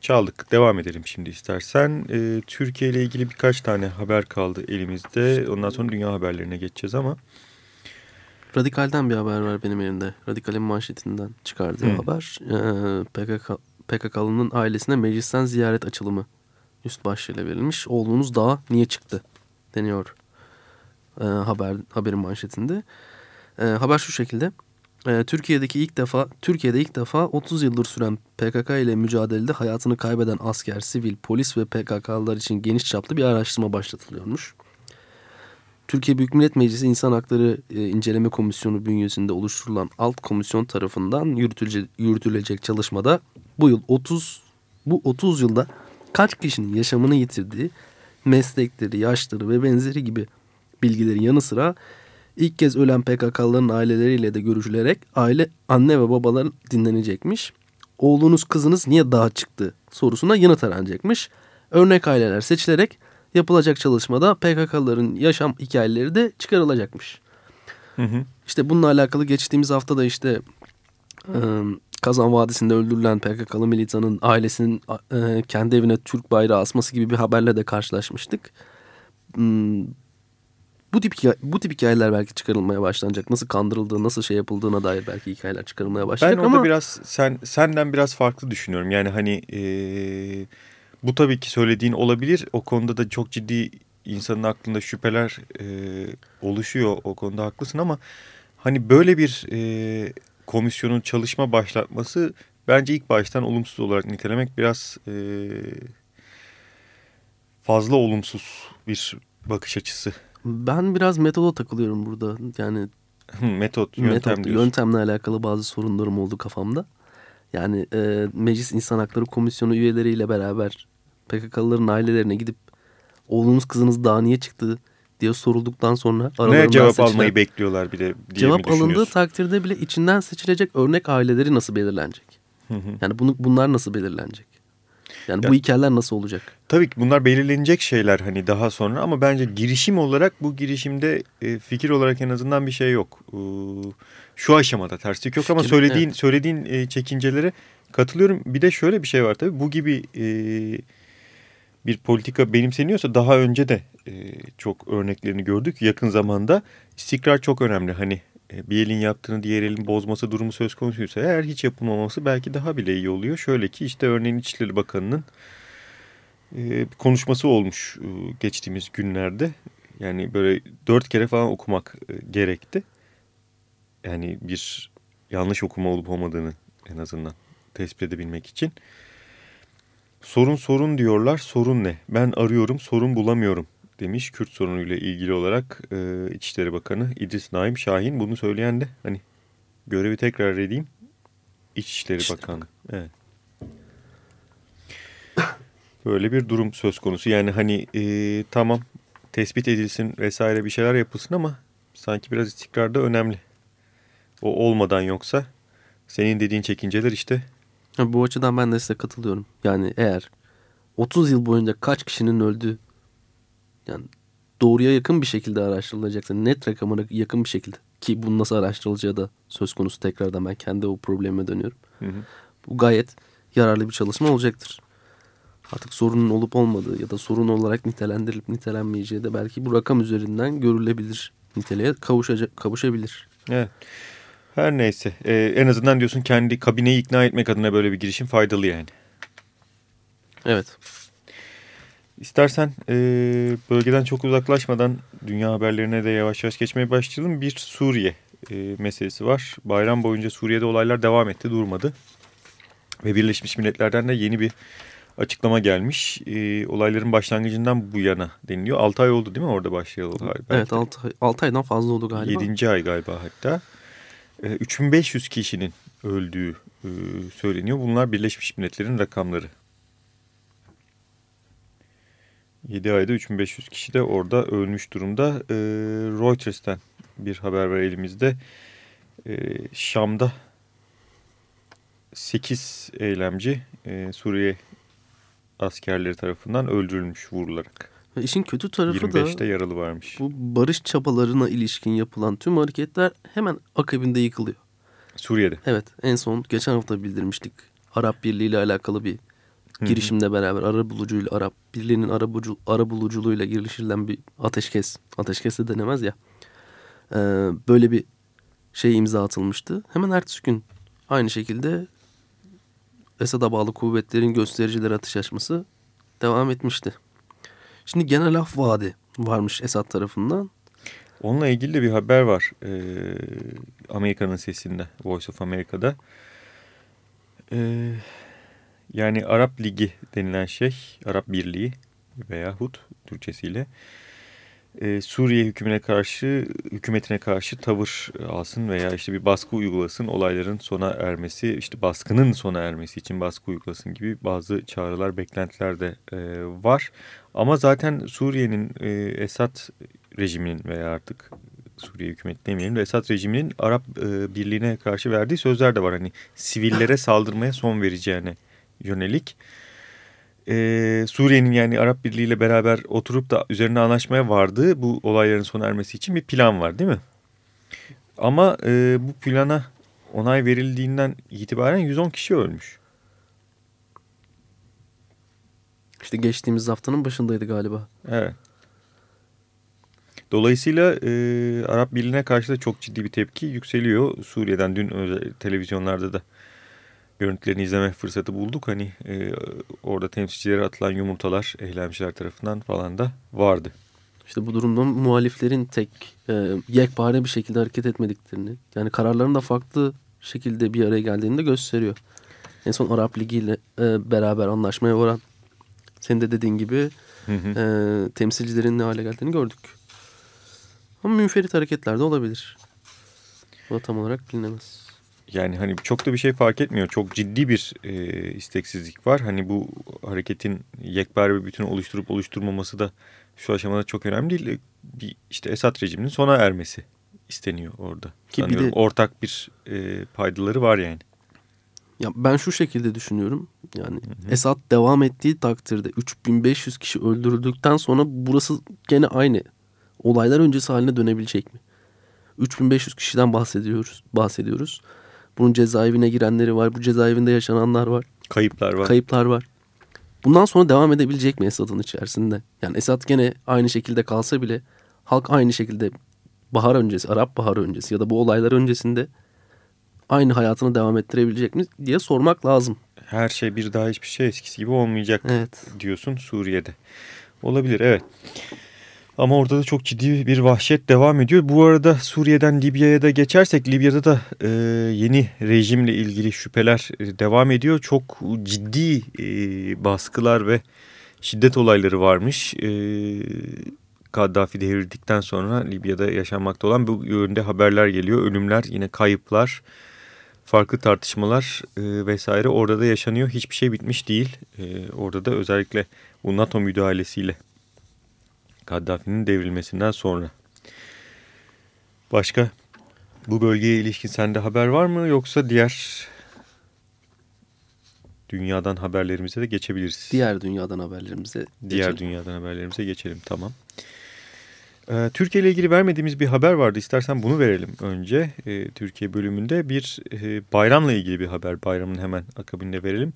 çaldık. Devam edelim şimdi istersen. E, Türkiye ile ilgili birkaç tane haber kaldı elimizde. Ondan sonra dünya haberlerine geçeceğiz ama... Radikal'den bir haber var benim elimde. Radikal'in manşetinden çıkardığı Hı. haber. Ee, PKK, PKK'lının ailesine meclisten ziyaret açılımı üst başlığıyla verilmiş. Oğlunuz daha niye çıktı deniyor e, haber haberin manşetinde. E, haber şu şekilde. E, Türkiye'deki ilk defa Türkiye'de ilk defa 30 yıldır süren PKK ile mücadelede hayatını kaybeden asker, sivil, polis ve PKK'lılar için geniş çaplı bir araştırma başlatılıyormuş. Türkiye Büyük Millet Meclisi İnsan Hakları e, İnceleme Komisyonu bünyesinde oluşturulan alt komisyon tarafından yürütülecek, çalışmada bu yıl 30 bu 30 yılda kaç kişinin yaşamını yitirdiği, meslekleri, yaşları ve benzeri gibi bilgilerin yanı sıra ilk kez ölen PKK'lıların aileleriyle de görüşülerek aile anne ve babalar dinlenecekmiş. Oğlunuz kızınız niye daha çıktı sorusuna yanıt aranacakmış. Örnek aileler seçilerek yapılacak çalışmada PKK'lıların yaşam hikayeleri de çıkarılacakmış. Hı hı. İşte bununla alakalı geçtiğimiz hafta da işte e, Kazan Vadisi'nde öldürülen PKK'lı militanın ailesinin e, kendi evine Türk bayrağı asması gibi bir haberle de karşılaşmıştık. Bu tip bu tip hikayeler belki çıkarılmaya başlanacak. Nasıl kandırıldığı, nasıl şey yapıldığına dair belki hikayeler çıkarılmaya başlayacak ben ama... Ben orada biraz sen senden biraz farklı düşünüyorum. Yani hani e, bu tabii ki söylediğin olabilir. O konuda da çok ciddi insanın aklında şüpheler e, oluşuyor. O konuda haklısın ama hani böyle bir e, komisyonun çalışma başlatması bence ilk baştan olumsuz olarak nitelemek biraz e, fazla olumsuz bir bakış açısı. Ben biraz metoda takılıyorum burada. Yani [laughs] metot, yöntem metot, Yöntemle alakalı bazı sorunlarım oldu kafamda. Yani e, Meclis İnsan Hakları Komisyonu üyeleriyle beraber PKK'lıların ailelerine gidip oğlunuz kızınız daha niye çıktı diye sorulduktan sonra ne cevap seçilen, almayı bekliyorlar bile diye Cevap alındığı takdirde bile içinden seçilecek örnek aileleri nasıl belirlenecek? Hı hı. Yani bunu bunlar nasıl belirlenecek? Yani ya, bu hikayeler nasıl olacak? Tabii ki bunlar belirlenecek şeyler hani daha sonra ama bence girişim olarak bu girişimde e, fikir olarak en azından bir şey yok. E, şu aşamada terslik yok ama söylediğin evet. söylediğin e, çekincelere katılıyorum. Bir de şöyle bir şey var tabii bu gibi e, bir politika benimseniyorsa daha önce de e, çok örneklerini gördük. Yakın zamanda istikrar çok önemli. Hani bir elin yaptığını diğer elin bozması durumu söz konusuysa eğer hiç yapılmaması belki daha bile iyi oluyor. Şöyle ki işte örneğin İçişleri Bakanı'nın e, konuşması olmuş e, geçtiğimiz günlerde. Yani böyle dört kere falan okumak e, gerekti. Yani bir yanlış okuma olup olmadığını en azından tespit edebilmek için. Sorun sorun diyorlar. Sorun ne? Ben arıyorum sorun bulamıyorum demiş Kürt sorunuyla ilgili olarak e, İçişleri Bakanı İdris Naim Şahin. Bunu söyleyen de hani görevi tekrar edeyim. İçişleri İçişleri Bakanı. Evet. [coughs] Böyle bir durum söz konusu. Yani hani e, tamam tespit edilsin vesaire bir şeyler yapılsın ama sanki biraz istikrar da önemli. O olmadan yoksa senin dediğin çekinceler işte bu açıdan ben de size katılıyorum. Yani eğer 30 yıl boyunca kaç kişinin öldüğü yani doğruya yakın bir şekilde araştırılacaksa net rakamına yakın bir şekilde ki bunun nasıl araştırılacağı da söz konusu tekrardan ben kendi o probleme dönüyorum. Hı hı. Bu gayet yararlı bir çalışma olacaktır. Artık sorunun olup olmadığı ya da sorun olarak nitelendirilip nitelenmeyeceği de belki bu rakam üzerinden görülebilir. Niteliğe kavuşacak, kavuşabilir. Evet. Her neyse. Ee, en azından diyorsun kendi kabineyi ikna etmek adına böyle bir girişim faydalı yani. Evet. İstersen e, bölgeden çok uzaklaşmadan dünya haberlerine de yavaş yavaş geçmeye başlayalım. Bir Suriye e, meselesi var. Bayram boyunca Suriye'de olaylar devam etti, durmadı. Ve Birleşmiş Milletler'den de yeni bir açıklama gelmiş. E, olayların başlangıcından bu yana deniliyor. 6 ay oldu değil mi orada başlayalı? Evet 6, 6 aydan fazla oldu galiba. 7. ay galiba hatta. E, 3500 kişinin öldüğü e, söyleniyor. Bunlar Birleşmiş Milletler'in rakamları. 7 ayda 3500 kişi de orada ölmüş durumda. E, Reuters'ten bir haber var elimizde. E, Şam'da 8 eylemci e, Suriye askerleri tarafından öldürülmüş vurularak. Ve işin kötü tarafı 25'te da yaralı varmış. bu barış çabalarına ilişkin yapılan tüm hareketler hemen akabinde yıkılıyor. Suriye'de. Evet en son geçen hafta bildirmiştik. Arap Birliği ile alakalı bir girişimle beraber ara bulucuyla Arap Birliği'nin ara, bulucu, ara buluculuğuyla girişilen bir ateşkes. Ateşkes de denemez ya. Ee, böyle bir şey imza atılmıştı. Hemen ertesi gün aynı şekilde Esad'a bağlı kuvvetlerin göstericileri atış açması devam etmişti. Şimdi genel af vaadi varmış Esad tarafından. Onunla ilgili de bir haber var. Ee, Amerika'nın sesinde. Voice of America'da. Ee, yani Arap Ligi denilen şey. Arap Birliği veyahut Türkçesiyle. e, Suriye hükümine karşı hükümetine karşı tavır alsın veya işte bir baskı uygulasın olayların sona ermesi işte baskının sona ermesi için baskı uygulasın gibi bazı çağrılar beklentiler de e, var ama zaten Suriye'nin e, Esad rejiminin veya artık Suriye hükümeti demeyelim de Esad rejiminin Arap e, Birliği'ne karşı verdiği sözler de var hani sivillere saldırmaya son vereceğine yönelik ee, Suriye'nin yani Arap Birliği ile beraber oturup da üzerine anlaşmaya vardığı bu olayların sona ermesi için bir plan var değil mi? Ama e, bu plana onay verildiğinden itibaren 110 kişi ölmüş. İşte geçtiğimiz haftanın başındaydı galiba. Evet. Dolayısıyla e, Arap Birliği'ne karşı da çok ciddi bir tepki yükseliyor. Suriye'den dün televizyonlarda da görüntülerini izleme fırsatı bulduk. Hani e, orada temsilcilere atılan yumurtalar eylemciler tarafından falan da vardı. İşte bu durumda muhaliflerin tek e, yekpare bir şekilde hareket etmediklerini yani kararların da farklı şekilde bir araya geldiğini de gösteriyor. En son Arap Ligi ile e, beraber anlaşmaya varan senin de dediğin gibi Hı hı. e, temsilcilerin ne hale geldiğini gördük. Ama münferit hareketler de olabilir. Bu da tam olarak bilinemez. Yani hani çok da bir şey fark etmiyor. Çok ciddi bir e, isteksizlik var. Hani bu hareketin yekpare bir bütün oluşturup oluşturmaması da şu aşamada çok önemli değil. E, Bir işte Esad rejiminin sona ermesi isteniyor orada. Ki bir de- ortak bir e, paydaları var yani. Ya ben şu şekilde düşünüyorum. Yani Esad devam ettiği takdirde 3500 kişi öldürüldükten sonra burası gene aynı. Olaylar öncesi haline dönebilecek mi? 3500 kişiden bahsediyoruz. bahsediyoruz. Bunun cezaevine girenleri var. Bu cezaevinde yaşananlar var. Kayıplar var. Kayıplar var. Bundan sonra devam edebilecek mi Esad'ın içerisinde? Yani Esad gene aynı şekilde kalsa bile halk aynı şekilde bahar öncesi, Arap bahar öncesi ya da bu olaylar öncesinde aynı hayatını devam ettirebilecek mi diye sormak lazım. Her şey bir daha hiçbir şey eskisi gibi olmayacak Evet. diyorsun Suriye'de. Olabilir evet. Ama orada da çok ciddi bir vahşet devam ediyor. Bu arada Suriye'den Libya'ya da geçersek Libya'da da e, yeni rejimle ilgili şüpheler e, devam ediyor. Çok ciddi e, baskılar ve şiddet olayları varmış. E, Kaddafi devrildikten sonra Libya'da yaşanmakta olan bu yönde haberler geliyor. Ölümler yine kayıplar farklı tartışmalar e, vesaire orada da yaşanıyor. Hiçbir şey bitmiş değil. E, orada da özellikle bu NATO müdahalesiyle Kaddafi'nin devrilmesinden sonra. Başka bu bölgeye ilişkin sende haber var mı yoksa diğer dünyadan haberlerimize de geçebiliriz. Diğer dünyadan haberlerimize Diğer geçelim. dünyadan haberlerimize geçelim tamam. Ee, Türkiye ile ilgili vermediğimiz bir haber vardı. İstersen bunu verelim önce. Ee, Türkiye bölümünde bir e, bayramla ilgili bir haber. Bayramın hemen akabinde verelim.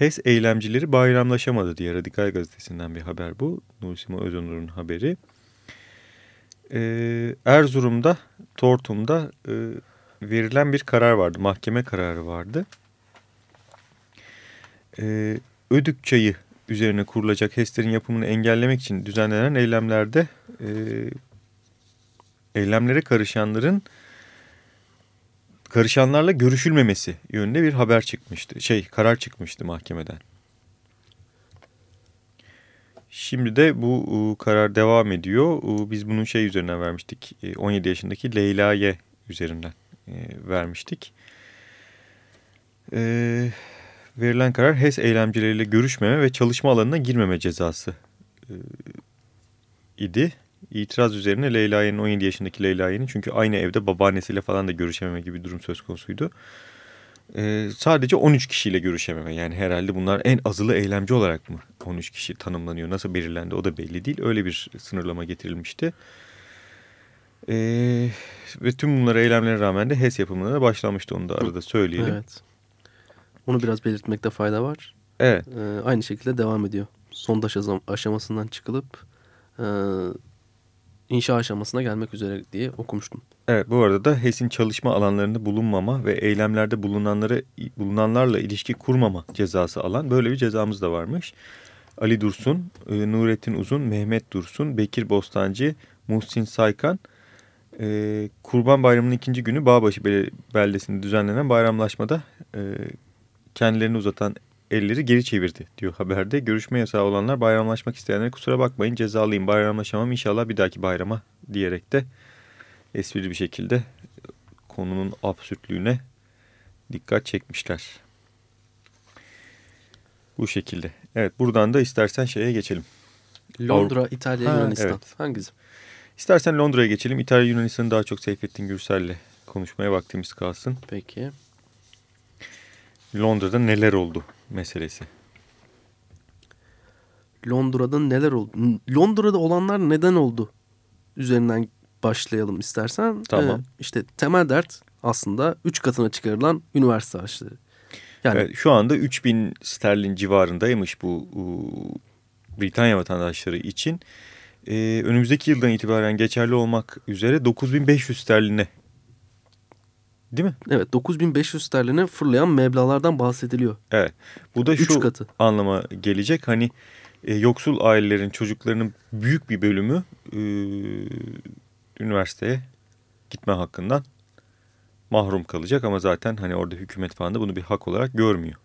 HES eylemcileri bayramlaşamadı diye Radikal Gazetesi'nden bir haber bu. Nursima Özonur'un haberi. Ee, Erzurum'da, Tortum'da e, verilen bir karar vardı. Mahkeme kararı vardı. Ee, Ödük çayı üzerine kurulacak HES'lerin yapımını engellemek için düzenlenen eylemlerde e, eylemlere karışanların karışanlarla görüşülmemesi yönünde bir haber çıkmıştı. Şey karar çıkmıştı mahkemeden. Şimdi de bu e, karar devam ediyor. E, biz bunun şey üzerinden vermiştik. E, 17 yaşındaki Leyla üzerinden e, vermiştik. E, verilen karar HES eylemcileriyle görüşmeme ve çalışma alanına girmeme cezası e, idi. İtiraz üzerine Leyla'nın 17 yaşındaki Leyla'nın çünkü aynı evde babaannesiyle falan da görüşememe gibi bir durum söz konusuydu. Ee, sadece 13 kişiyle görüşememe yani herhalde bunlar en azılı eylemci olarak mı 13 kişi tanımlanıyor nasıl belirlendi o da belli değil öyle bir sınırlama getirilmişti. Ee, ve tüm bunlara eylemlere rağmen de HES yapımına da başlanmıştı onu da arada söyleyelim. Evet. Onu biraz belirtmekte fayda var. Evet. Ee, aynı şekilde devam ediyor. Sondaj aşamasından çıkılıp e, inşa aşamasına gelmek üzere diye okumuştum. Evet bu arada da HES'in çalışma alanlarında bulunmama ve eylemlerde bulunanları bulunanlarla ilişki kurmama cezası alan böyle bir cezamız da varmış. Ali Dursun, e, Nurettin Uzun, Mehmet Dursun, Bekir Bostancı, Muhsin Saykan, e, Kurban Bayramı'nın ikinci günü Bağbaşı beldesinde düzenlenen bayramlaşmada e, kendilerini uzatan elleri geri çevirdi diyor haberde. Görüşme yasağı olanlar bayramlaşmak isteyenlere kusura bakmayın cezalıyım bayramlaşamam inşallah bir dahaki bayrama diyerek de esprili bir şekilde konunun absürtlüğüne dikkat çekmişler. Bu şekilde. Evet buradan da istersen şeye geçelim. Londra, İtalya, ha, Yunanistan. Evet. Hangisi? İstersen Londra'ya geçelim. İtalya, Yunanistan'ı daha çok Seyfettin Gürsel'le konuşmaya vaktimiz kalsın. Peki. Londra'da neler oldu meselesi. Londra'da neler oldu? Londra'da olanlar neden oldu? Üzerinden başlayalım istersen. Tamam. Ee, işte temel dert aslında 3 katına çıkarılan üniversite harçları. Yani evet, şu anda 3000 sterlin civarındaymış bu, Britanya vatandaşları için. Ee, önümüzdeki yıldan itibaren geçerli olmak üzere 9500 sterline Değil mi? Evet 9500 sterline fırlayan meblalardan bahsediliyor. Evet. Bu da şu katı. anlama gelecek. Hani e, yoksul ailelerin çocuklarının büyük bir bölümü e, üniversiteye gitme hakkından mahrum kalacak ama zaten hani orada hükümet falan da bunu bir hak olarak görmüyor.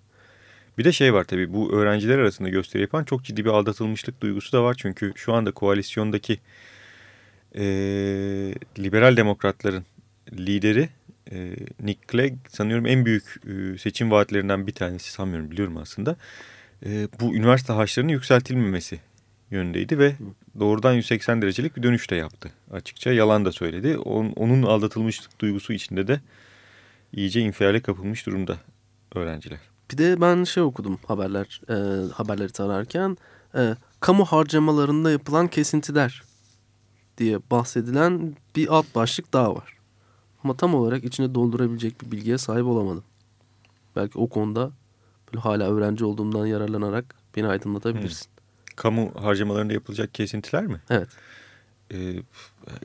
Bir de şey var tabii bu öğrenciler arasında gösteri yapan çok ciddi bir aldatılmışlık duygusu da var. Çünkü şu anda koalisyondaki e, liberal demokratların lideri e, Nick Clegg sanıyorum en büyük e, seçim vaatlerinden bir tanesi sanmıyorum biliyorum aslında. E, bu üniversite harçlarının yükseltilmemesi yönündeydi ve doğrudan 180 derecelik bir dönüş de yaptı açıkça. Yalan da söyledi. Onun, onun aldatılmışlık duygusu içinde de iyice infiale kapılmış durumda öğrenciler. Bir de ben şey okudum haberler e, haberleri tararken e, kamu harcamalarında yapılan kesintiler diye bahsedilen bir alt başlık daha var. Ama tam olarak içine doldurabilecek bir bilgiye sahip olamadım. Belki o konuda böyle hala öğrenci olduğumdan yararlanarak beni aydınlatabilirsin. Hmm. Kamu harcamalarında yapılacak kesintiler mi? Evet. Ee,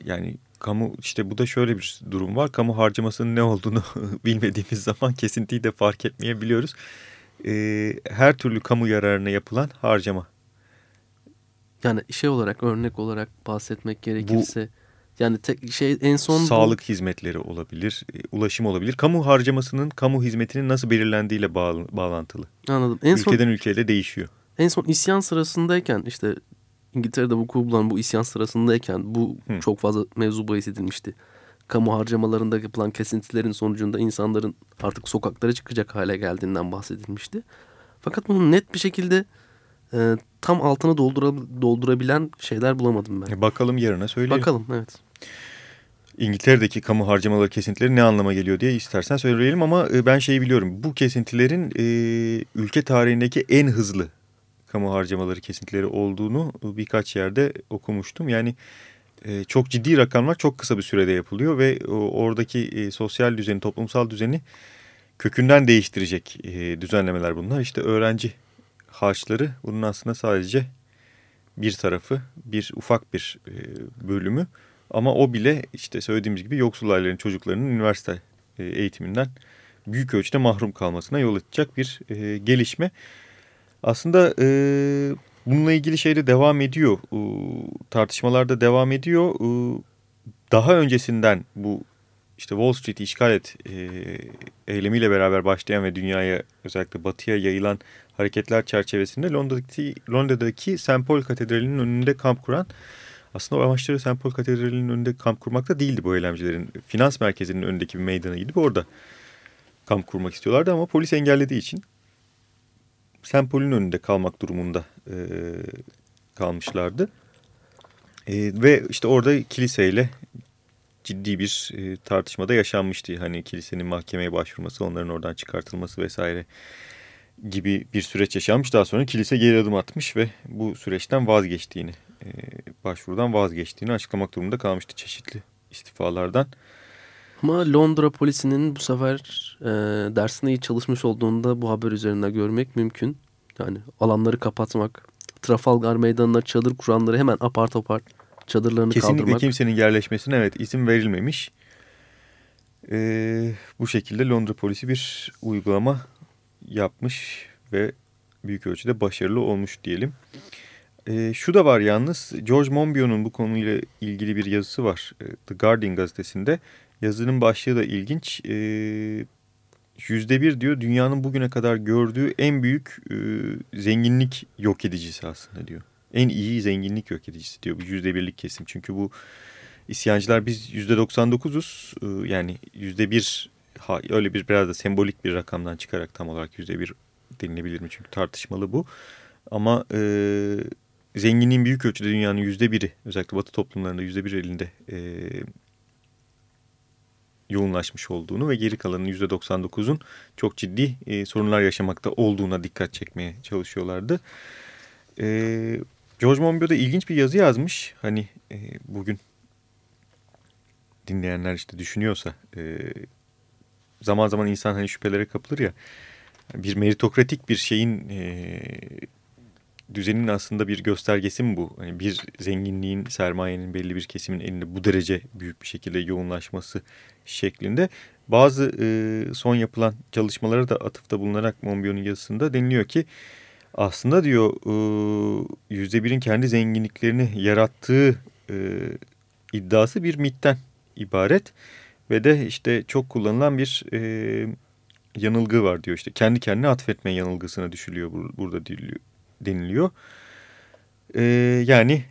yani kamu işte bu da şöyle bir durum var. Kamu harcamasının ne olduğunu [laughs] bilmediğimiz zaman kesintiyi de fark etmeyebiliyoruz. Ee, her türlü kamu yararına yapılan harcama. Yani şey olarak örnek olarak bahsetmek gerekirse... Bu, yani tek şey en son sağlık bu... hizmetleri olabilir, e, ulaşım olabilir. Kamu harcamasının kamu hizmetinin nasıl belirlendiğiyle bağ, bağlantılı. Anladım. En Ülkeden son, ülkeye de değişiyor. En son isyan sırasındayken işte İngiltere'de vuku bulan bu isyan sırasındayken bu Hı. çok fazla mevzu bahis edilmişti. Kamu harcamalarında yapılan kesintilerin sonucunda insanların artık sokaklara çıkacak hale geldiğinden bahsedilmişti. Fakat bunun net bir şekilde e, tam altını doldura, doldurabilen şeyler bulamadım ben. E bakalım yarına söyleyelim. Bakalım evet. İngiltere'deki kamu harcamaları kesintileri ne anlama geliyor diye istersen söyleyelim ama e, ben şeyi biliyorum. Bu kesintilerin e, ülke tarihindeki en hızlı kamu harcamaları kesintileri olduğunu birkaç yerde okumuştum. Yani e, çok ciddi rakamlar çok kısa bir sürede yapılıyor ve oradaki e, sosyal düzeni, toplumsal düzeni kökünden değiştirecek e, düzenlemeler bunlar. İşte öğrenci harçları bunun aslında sadece bir tarafı, bir ufak bir e, bölümü. Ama o bile işte söylediğimiz gibi yoksul ailelerin çocuklarının üniversite e, eğitiminden büyük ölçüde mahrum kalmasına yol açacak bir e, gelişme. Aslında e, bununla ilgili şey de devam ediyor. E, tartışmalar da devam ediyor. E, daha öncesinden bu işte Wall Street işgal et e, eylemiyle beraber başlayan ve dünyaya özellikle batıya yayılan hareketler çerçevesinde Londra'daki, Londra'daki St. Paul Katedrali'nin önünde kamp kuran aslında o amaçları. Paul Katedrali'nin önünde kamp kurmak da değildi bu eylemcilerin. Finans merkezinin önündeki bir meydana gidip orada kamp kurmak istiyorlardı ama polis engellediği için St. Paul'ün önünde kalmak durumunda e, kalmışlardı. E, ve işte orada kiliseyle ciddi bir e, tartışmada yaşanmıştı. Hani kilisenin mahkemeye başvurması, onların oradan çıkartılması vesaire gibi bir süreç yaşanmış. Daha sonra kilise geri adım atmış ve bu süreçten vazgeçtiğini, e, başvurudan vazgeçtiğini açıklamak durumunda kalmıştı çeşitli istifalardan. Ama Londra polisinin bu sefer e, dersine iyi çalışmış olduğunda bu haber üzerinde görmek mümkün. Yani alanları kapatmak, Trafalgar Meydanı'na çadır kuranları hemen apar topar çadırlarını Kesinlikle kaldırmak. kimsenin yerleşmesine evet izin verilmemiş. Ee, bu şekilde Londra polisi bir uygulama yapmış ve büyük ölçüde başarılı olmuş diyelim. Ee, şu da var yalnız George Monbiot'un bu konuyla ilgili bir yazısı var ee, The Guardian gazetesinde. Yazının başlığı da ilginç. Ee, Yüzde bir diyor dünyanın bugüne kadar gördüğü en büyük e, zenginlik yok edicisi aslında diyor. En iyi zenginlik yok edicisi diyor bu yüzde birlik kesim. Çünkü bu isyancılar biz yüzde doksan dokuzuz yani yüzde bir öyle bir biraz da sembolik bir rakamdan çıkarak tam olarak yüzde bir denilebilir mi? Çünkü tartışmalı bu. Ama e, zenginliğin büyük ölçüde dünyanın yüzde biri özellikle batı toplumlarında yüzde bir elinde e, yoğunlaşmış olduğunu ve geri kalanın %99'un çok ciddi e, sorunlar yaşamakta olduğuna dikkat çekmeye çalışıyorlardı. E, George Monbiot da ilginç bir yazı yazmış. Hani e, bugün dinleyenler işte düşünüyorsa e, zaman zaman insan hani şüphelere kapılır ya bir meritokratik bir şeyin e, düzenin aslında bir göstergesi mi bu? Yani bir zenginliğin, sermayenin belli bir kesimin elinde bu derece büyük bir şekilde yoğunlaşması şeklinde. Bazı e, son yapılan çalışmalara da atıfta bulunarak Monbiot'un yazısında deniliyor ki aslında diyor e, yüzde birin kendi zenginliklerini yarattığı e, iddiası bir mitten ibaret ve de işte çok kullanılan bir e, yanılgı var diyor işte kendi kendine atfetme yanılgısına düşülüyor burada deniliyor. E, yani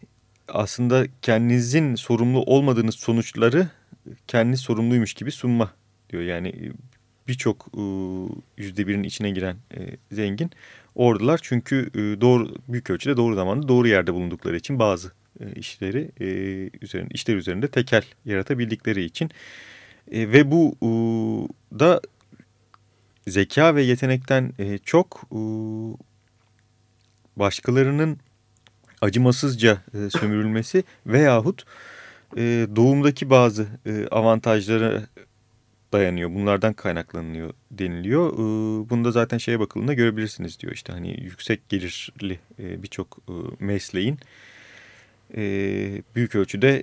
aslında kendinizin sorumlu olmadığınız sonuçları kendi sorumluymuş gibi sunma diyor. Yani birçok yüzde birin içine giren e, zengin ordular çünkü e, doğru büyük ölçüde doğru zamanda doğru yerde bulundukları için bazı e, işleri e, üzerinde işler üzerinde tekel yaratabildikleri için e, ve bu e, da zeka ve yetenekten e, çok e, başkalarının acımasızca e, sömürülmesi veyahut e, doğumdaki bazı e, avantajlara dayanıyor. Bunlardan kaynaklanıyor deniliyor. E, bunda zaten şeye bakıldığında görebilirsiniz diyor. İşte hani yüksek gelirli e, birçok e, mesleğin e, büyük ölçüde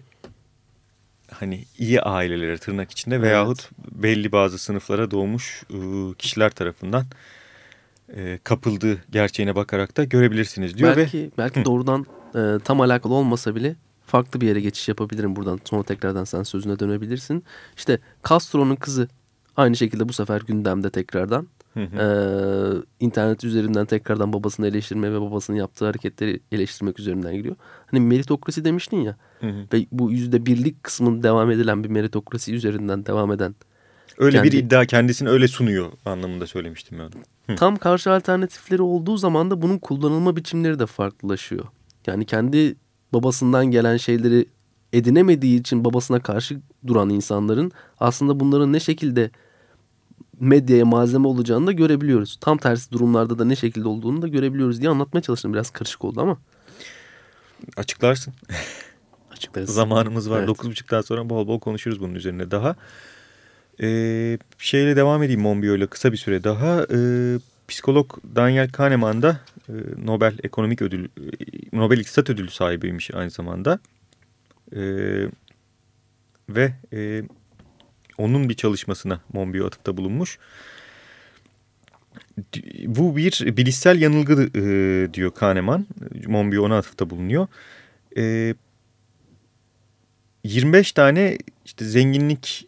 hani iyi ailelere tırnak içinde veyahut evet. belli bazı sınıflara doğmuş e, kişiler tarafından e, kapıldığı gerçeğine bakarak da görebilirsiniz diyor. Belki, ve, belki doğrudan e, tam alakalı olmasa bile farklı bir yere geçiş yapabilirim buradan. Sonra tekrardan sen sözüne dönebilirsin. İşte Castro'nun kızı aynı şekilde bu sefer gündemde tekrardan. Hı hı. Ee, internet üzerinden tekrardan babasını eleştirme ve babasının yaptığı hareketleri eleştirmek üzerinden gidiyor. Hani meritokrasi demiştin ya. Hı hı. Ve bu yüzde birlik kısmın devam edilen bir meritokrasi üzerinden devam eden. Öyle kendi, bir iddia kendisini öyle sunuyor anlamında söylemiştim yani. Hı. Tam karşı alternatifleri olduğu zaman da bunun kullanılma biçimleri de farklılaşıyor. Yani kendi babasından gelen şeyleri edinemediği için babasına karşı duran insanların aslında bunların ne şekilde medyaya malzeme olacağını da görebiliyoruz. Tam tersi durumlarda da ne şekilde olduğunu da görebiliyoruz diye anlatmaya çalıştım. Biraz karışık oldu ama. Açıklarsın. Açıklarız. Zamanımız var. Evet. buçuktan sonra bol bol konuşuruz bunun üzerine daha. Ee, şeyle devam edeyim Monbiot'la kısa bir süre daha. Ee, psikolog Daniel Kahneman da e, Nobel Ekonomik Ödül, e, Nobel İktisat Ödülü sahibiymiş aynı zamanda. E, ve e, onun bir çalışmasına Monbiot atıfta bulunmuş. Bu bir bilişsel yanılgı e, diyor Kahneman. Monbiot ona atıfta bulunuyor. E, 25 tane işte zenginlik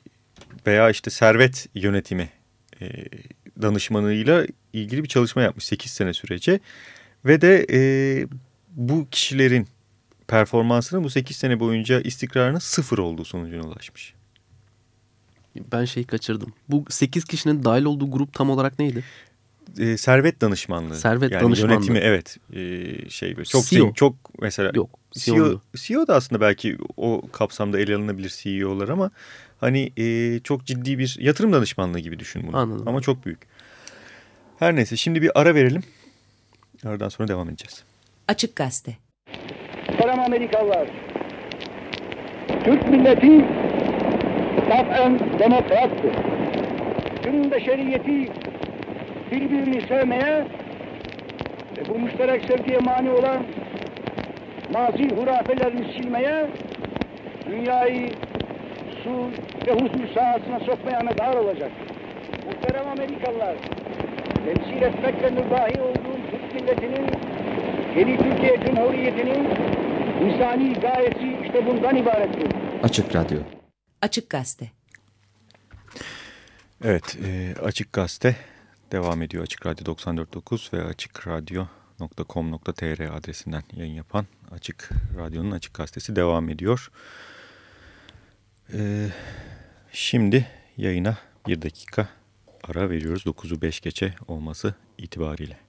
veya işte servet yönetimi e, danışmanıyla ilgili bir çalışma yapmış 8 sene sürece. Ve de e, bu kişilerin performansının bu 8 sene boyunca istikrarının sıfır olduğu sonucuna ulaşmış. Ben şeyi kaçırdım. Bu 8 kişinin dahil olduğu grup tam olarak neydi? E, servet danışmanlığı. Servet yani danışmanlığı. Yönetimi evet. E, şey böyle çok CEO. çok mesela Yok. CEO. CEO da aslında belki o kapsamda ele alınabilir CEO'lar ama hani e, çok ciddi bir yatırım danışmanlığı gibi düşün bunu. Anladım. Ama çok büyük. Her neyse şimdi bir ara verelim. Aradan sonra devam edeceğiz. Açık Gazete. Selam Amerikalılar. Türk milleti tafen demokrattır. Tüm beşeriyeti birbirini sevmeye ve bu müşterek sevgiye mani olan mazi hurafelerini silmeye, dünyayı su ve huzur sahasına sokmaya medar olacak. Muhterem Amerikalılar, temsil etmekle mübahi olduğum Türk milletinin yeni Türkiye Cumhuriyeti'nin insani gayesi işte bundan ibarettir. Açık Radyo. Açık Gazete. Evet e, Açık Gazete devam ediyor. Açık Radyo 94.9 ve açıkradyo.com.tr adresinden yayın yapan Açık Radyo'nun Açık Gazetesi devam ediyor. E, şimdi yayına bir dakika ara veriyoruz. 9'u 5 geçe olması itibariyle.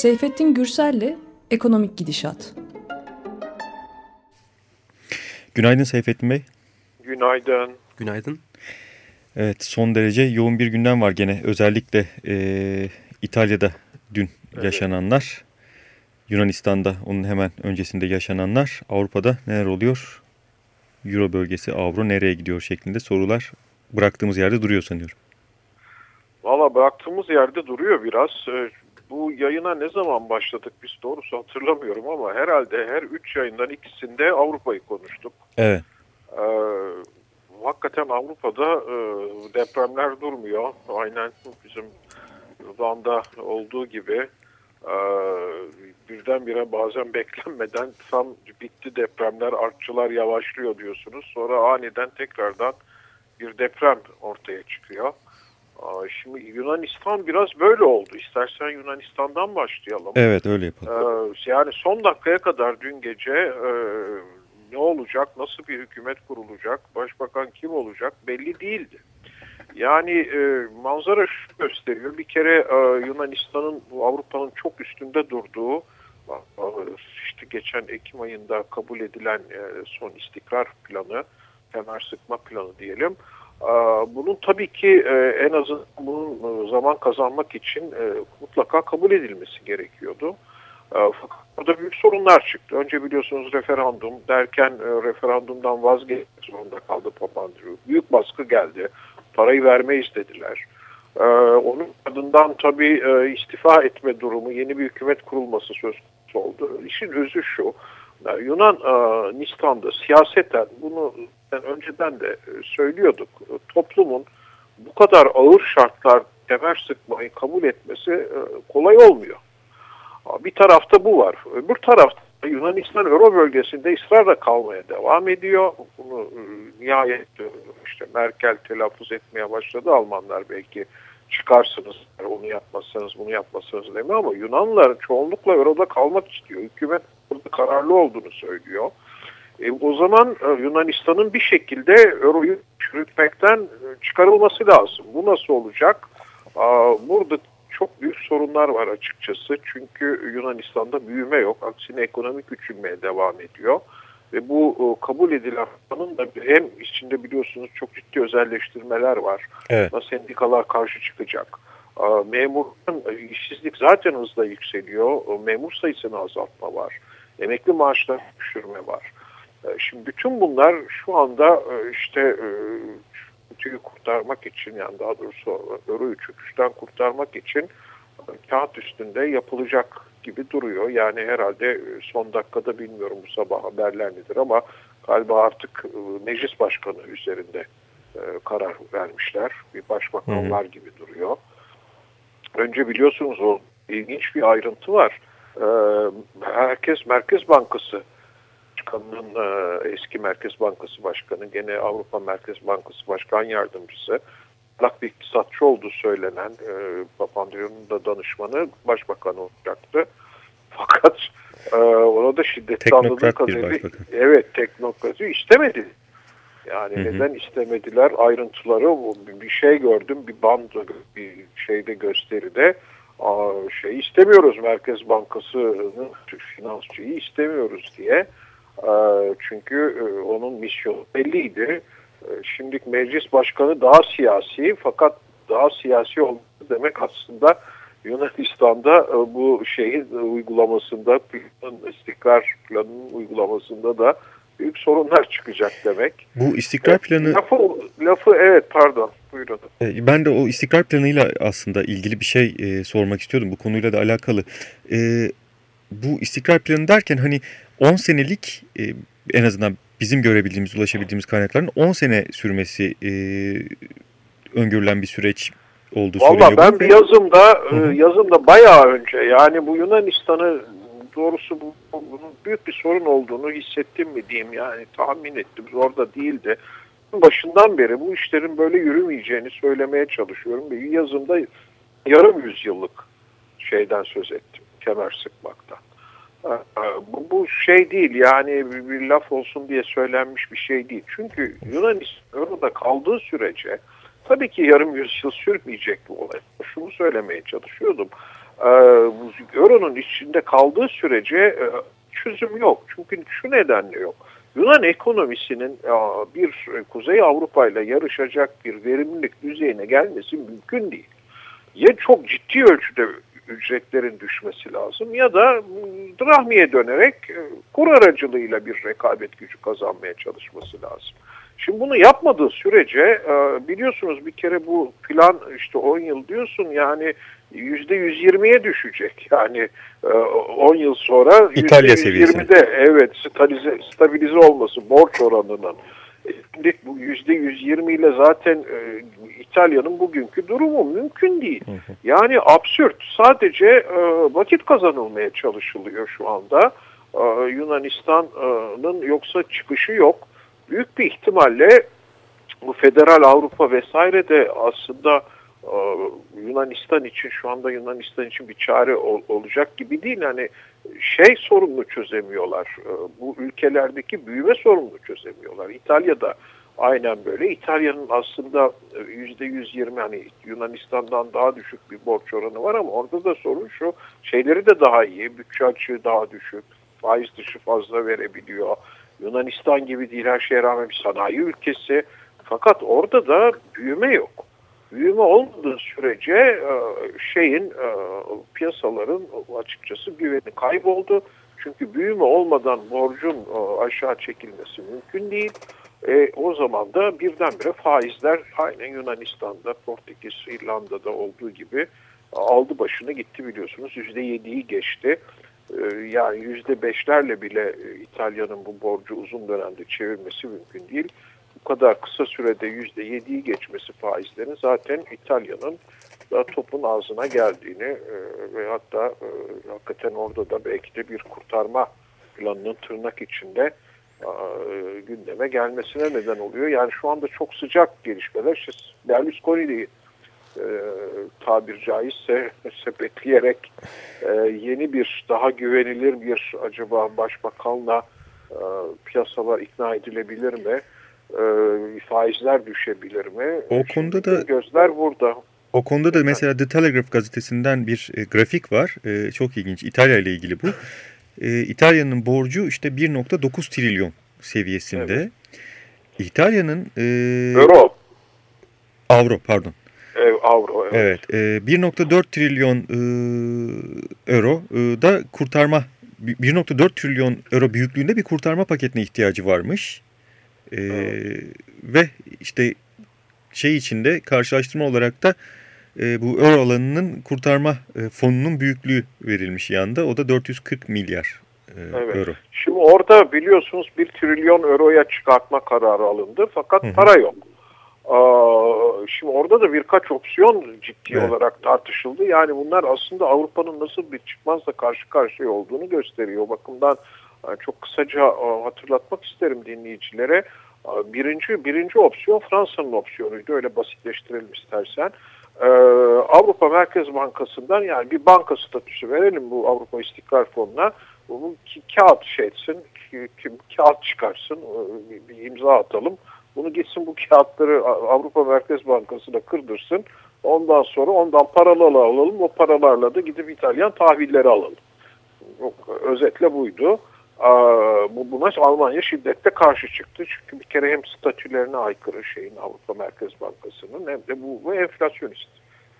Seyfettin Gürsel'le Ekonomik Gidişat. Günaydın Seyfettin Bey. Günaydın. Günaydın. Evet son derece yoğun bir gündem var gene. Özellikle e, İtalya'da dün Evet. yaşananlar. Yunanistan'da onun hemen öncesinde yaşananlar. Avrupa'da neler oluyor? Euro bölgesi, avro nereye gidiyor şeklinde sorular bıraktığımız yerde duruyor sanıyorum. Valla bıraktığımız yerde duruyor biraz. Bu yayına ne zaman başladık biz doğrusu hatırlamıyorum ama herhalde her üç yayından ikisinde Avrupa'yı konuştuk. Evet. Ee, hakikaten Avrupa'da e, depremler durmuyor. Aynen bizim Van'da olduğu gibi e, birdenbire bazen [laughs] beklenmeden tam bitti depremler, artçılar yavaşlıyor diyorsunuz. Sonra aniden tekrardan bir deprem ortaya çıkıyor. Şimdi Yunanistan biraz böyle oldu. İstersen Yunanistan'dan başlayalım. Evet öyle yapalım. Ee, yani son dakikaya kadar dün gece e, ne olacak, nasıl bir hükümet kurulacak, başbakan kim olacak belli değildi. Yani e, manzara şu gösteriyor. Bir kere e, Yunanistan'ın Avrupa'nın çok üstünde durduğu e, işte geçen Ekim ayında kabul edilen e, son istikrar planı, kemer sıkma planı diyelim. E, bunun tabii ki e, en azından bunun e, zaman kazanmak için e, mutlaka kabul edilmesi gerekiyordu. Fakat burada büyük sorunlar çıktı. Önce biliyorsunuz referandum derken referandumdan vazgeçmek zorunda kaldı Papandreou. Büyük baskı geldi. Parayı vermeyiz dediler. E, Onun ardından tabii istifa etme durumu, yeni bir hükümet kurulması söz konusu oldu. İşin özü şu. E, Yunanistan'da siyaseten bunu önceden de e, söylüyorduk. E, Toplumun bu kadar ağır şartlar kemer sıkmayı kabul etmesi e, kolay olmuyor. Bir tarafta bu var. Öbür tarafta Yunanistan Euro bölgesinde ısrarla kalmaya devam ediyor. Bunu e, nihayet işte Merkel telaffuz etmeye başladı. Almanlar belki çıkarsınız, onu yapmazsanız bunu yapmazsanız demiyor ama Yunanlılar çoğunlukla Euro'da kalmak istiyor. Hükümet kararlı olduğunu söylüyor. E, o zaman e, Yunanistan'ın bir şekilde Euro'yu çürütmekten e, çıkarılması lazım. Bu nasıl olacak? Aa, burada çok büyük sorunlar var açıkçası. Çünkü Yunanistan'da büyüme yok. Aksine ekonomik küçülmeye devam ediyor. Ve bu e, kabul edilen da hem içinde biliyorsunuz çok ciddi özelleştirmeler var. Evet. Sendikalar karşı çıkacak. Memurun işsizlik zaten hızla yükseliyor. Memur sayısını azaltma var. Emekli maaşları düşürme var. E, Şimdi bütün bunlar şu anda e, işte e, tüyü kurtarmak için yani daha doğrusu Euro'yu çöküşten kurtarmak için kağıt üstünde yapılacak gibi duruyor. Yani herhalde son dakikada bilmiyorum bu sabah haberler nedir ama galiba artık meclis başkanı üzerinde karar vermişler. Bir başbakan Hı hı. var gibi duruyor. Önce biliyorsunuz o ilginç bir ayrıntı var. E, Herkes Merkez Bankası Başkanı'nın e, eski Merkez Bankası Başkanı, gene Avrupa Merkez Bankası Başkan Yardımcısı, parlak bir iktisatçı olduğu söylenen e, Papandreou'nun da danışmanı başbakan olacaktı. [laughs] Fakat e, ona da Teknokrat bir kadarıyla evet teknokratı istemedi. Yani Hı hı. neden istemediler ayrıntıları bir şey gördüm bir band bir şeyde gösteride şey istemiyoruz Merkez Bankası'nın finansçıyı istemiyoruz diye. Çünkü e, onun misyonu belliydi. Ee, Şimdiki meclis başkanı daha siyasi fakat daha siyasi olması demek aslında Yunanistan'da e, bu şeyin uygulamasında istikrar planının uygulamasında da büyük sorunlar çıkacak demek. Bu istikrar planı Lafı, lafı evet pardon buyurun. E, Ben de o istikrar planıyla aslında ilgili bir şey e, sormak istiyordum. Bu konuyla da alakalı. E, bu istikrar planı derken hani 10 senelik e, en azından bizim görebildiğimiz, ulaşabildiğimiz kaynakların 10 sene sürmesi e, öngörülen bir süreç olduğu söyleniyor. Valla ben bir yazımda Hı hı. e, yazımda bayağı önce yani bu Yunanistan'ı doğrusu bu, bu- bunun büyük bir sorun olduğunu hissettim mi diyeyim yani tahmin ettim zor da değildi. Başından beri bu işlerin böyle yürümeyeceğini söylemeye çalışıyorum. Bir yazımda yarım yüzyıllık şeyden söz ettim. Kemer sıkmaktan. Ee, Bu, bu şey değil yani bir, bir laf olsun diye söylenmiş bir şey değil. Çünkü Yunanistan orada kaldığı sürece tabii ki yarım yüzyıl sürmeyecek bu olay. Şunu söylemeye çalışıyordum. Ee, Euro'nun içinde kaldığı sürece e, çözüm yok. Çünkü şu nedenle yok. Yunan ekonomisinin e, bir Kuzey Avrupa ile yarışacak bir verimlilik düzeyine gelmesi mümkün değil. Ya çok ciddi ölçüde ücretlerin düşmesi lazım ya da drahmiye dönerek e, kur aracılığıyla bir rekabet gücü kazanmaya çalışması lazım. Şimdi bunu yapmadığı sürece biliyorsunuz bir kere bu plan işte 10 yıl diyorsun yani %120'ye düşecek. Yani e, 10 yıl sonra İtalya seviyesine. %120'de evet stabilize, stabilize olması borç oranının E, bu %120 ile zaten e, İtalya'nın bugünkü durumu mümkün değil. Yani absürt. Sadece e, vakit kazanılmaya çalışılıyor şu anda. E, Yunanistan'ın yoksa çıkışı yok. Büyük bir ihtimalle bu federal Avrupa vesaire de aslında e, Yunanistan için şu anda Yunanistan için bir çare ol- olacak gibi değil. Yani şey sorununu çözemiyorlar. E, bu ülkelerdeki büyüme sorununu çözemiyorlar. İtalya'da aynen böyle. İtalya'nın aslında e, yüzde 120 hani Yunanistan'dan daha düşük bir borç oranı var ama orada da sorun şu. Şeyleri de daha iyi. Bütçe açığı daha düşük. Faiz dışı fazla verebiliyor. Yunanistan gibi değil her şeye rağmen bir sanayi ülkesi. Fakat orada da büyüme yok. Büyüme olmadığı sürece e, şeyin e, piyasaların açıkçası güveni kayboldu. Çünkü büyüme olmadan borcun e, aşağı çekilmesi mümkün değil. E, o zaman da birdenbire faizler aynen Yunanistan'da, Portekiz, İrlanda'da olduğu gibi aldı başını gitti biliyorsunuz. %7'yi geçti. Yani %5'lerle bile İtalya'nın bu borcu uzun dönemde çevirmesi mümkün değil bu kadar kısa sürede %7'yi geçmesi faizlerin zaten İtalya'nın da topun ağzına geldiğini e, ve hatta e, hakikaten orada da belki de bir kurtarma planının tırnak içinde e, gündeme gelmesine neden oluyor. Yani şu anda çok sıcak gelişmeler. İşte Berlusconi'yi e, tabir caizse [laughs] sepetleyerek e, yeni bir daha güvenilir bir acaba başbakanla e, piyasalar ikna edilebilir mi? E, faizler düşebilir mi? O konuda da gözler burada. O konuda da mesela The Telegraph gazetesinden bir e, grafik var. E, çok ilginç. İtalya ile ilgili bu. E, İtalya'nın borcu işte 1.9 trilyon seviyesinde. Evet. İtalya'nın... E, Euro. Avro pardon. E, avro evet. evet e, 1.4 trilyon e, euro e, da kurtarma 1.4 trilyon euro büyüklüğünde bir kurtarma paketine ihtiyacı varmış. E, evet. Ve işte şey içinde karşılaştırma olarak da e, bu euro alanının kurtarma e, fonunun büyüklüğü verilmiş yanda. O da 440 milyar e, evet. euro. Şimdi orada biliyorsunuz 1 trilyon euroya çıkartma kararı alındı fakat Hı -hı. para yok. Şimdi orada da birkaç opsiyon ciddi evet. olarak tartışıldı. Yani bunlar aslında Avrupa'nın nasıl bir çıkmazla karşı karşıya olduğunu gösteriyor. O bakımdan çok kısaca hatırlatmak isterim dinleyicilere. Birinci, birinci opsiyon Fransa'nın opsiyonuydu. Öyle basitleştirelim istersen. Avrupa Merkez Bankası'ndan yani bir banka statüsü verelim bu Avrupa İstikrar Fonu'na. Bu kağıt şey etsin, kağıt çıkarsın, bir imza atalım bunu gitsin bu kağıtları Avrupa Merkez Bankası'na kırdırsın. Ondan sonra ondan paralı alalım. O paralarla da gidip İtalyan tahvilleri alalım. Özetle buydu. Bu buna Almanya şiddetle karşı çıktı. Çünkü bir kere hem statülerine aykırı şeyin Avrupa Merkez Bankası'nın hem de bu, bu enflasyonist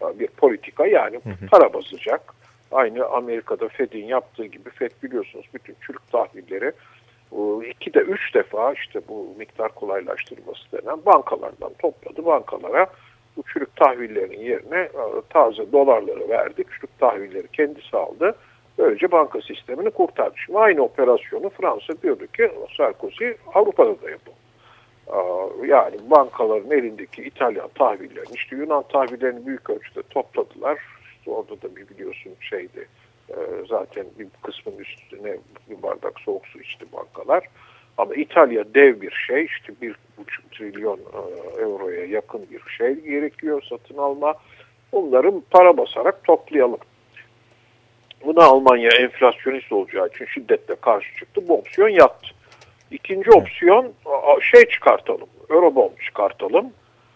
bir politika yani para basacak. Aynı Amerika'da Fed'in yaptığı gibi Fed biliyorsunuz bütün çürük tahvilleri iki de üç defa işte bu miktar kolaylaştırması denen bankalardan topladı. Bankalara bu çürük tahvillerin yerine e, taze dolarları verdi. Çürük tahvilleri kendisi aldı. Böylece banka sistemini kurtardı. Şimdi aynı operasyonu Fransa diyordu ki Sarkozy Avrupa'da da yapalım. Yani bankaların elindeki İtalyan tahvillerini, işte Yunan tahvillerini büyük ölçüde topladılar. İşte orada da bir biliyorsun şeydi, e, zaten bir kısmın üstüne bir bardak soğuk su içti bankalar. Ama İtalya dev bir şey işte bir buçuk trilyon e, euroya yakın bir şey gerekiyor satın alma. Bunları para basarak toplayalım. Buna Almanya enflasyonist olacağı için şiddetle karşı çıktı. Bu opsiyon yattı. İkinci opsiyon şey çıkartalım. Eurobond çıkartalım.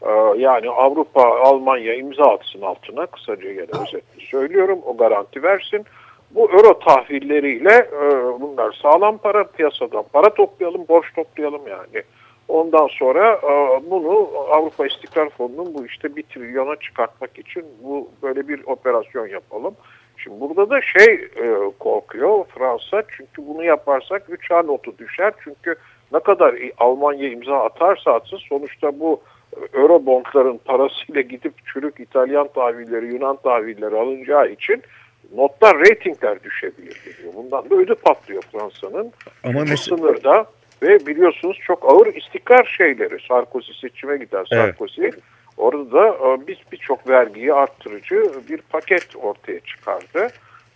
E, yani Avrupa, Almanya imza atsın altına. Kısaca yine özetle söylüyorum. O garanti versin. Bu euro tahvilleriyle e, bunlar sağlam para piyasadan para toplayalım, borç toplayalım yani. Ondan sonra e, bunu Avrupa İstikrar Fonu'nun bu işte bir trilyona çıkartmak için bu böyle bir operasyon yapalım. Şimdi burada da şey e, korkuyor Fransa çünkü bunu yaparsak 3A notu düşer. Çünkü ne kadar Almanya imza atarsa atsın sonuçta bu euro bondların parasıyla gidip çürük İtalyan tahvilleri, Yunan tahvilleri alınacağı için notlar, reytingler düşebilir diyor. Bundan da ödü patlıyor Fransa'nın. Ama sınırda ve biliyorsunuz çok ağır istikrar şeyleri. Sarkozy seçime giden Sarkozy. Evet. Orada da e, biz birçok vergiyi arttırıcı bir paket ortaya çıkardı.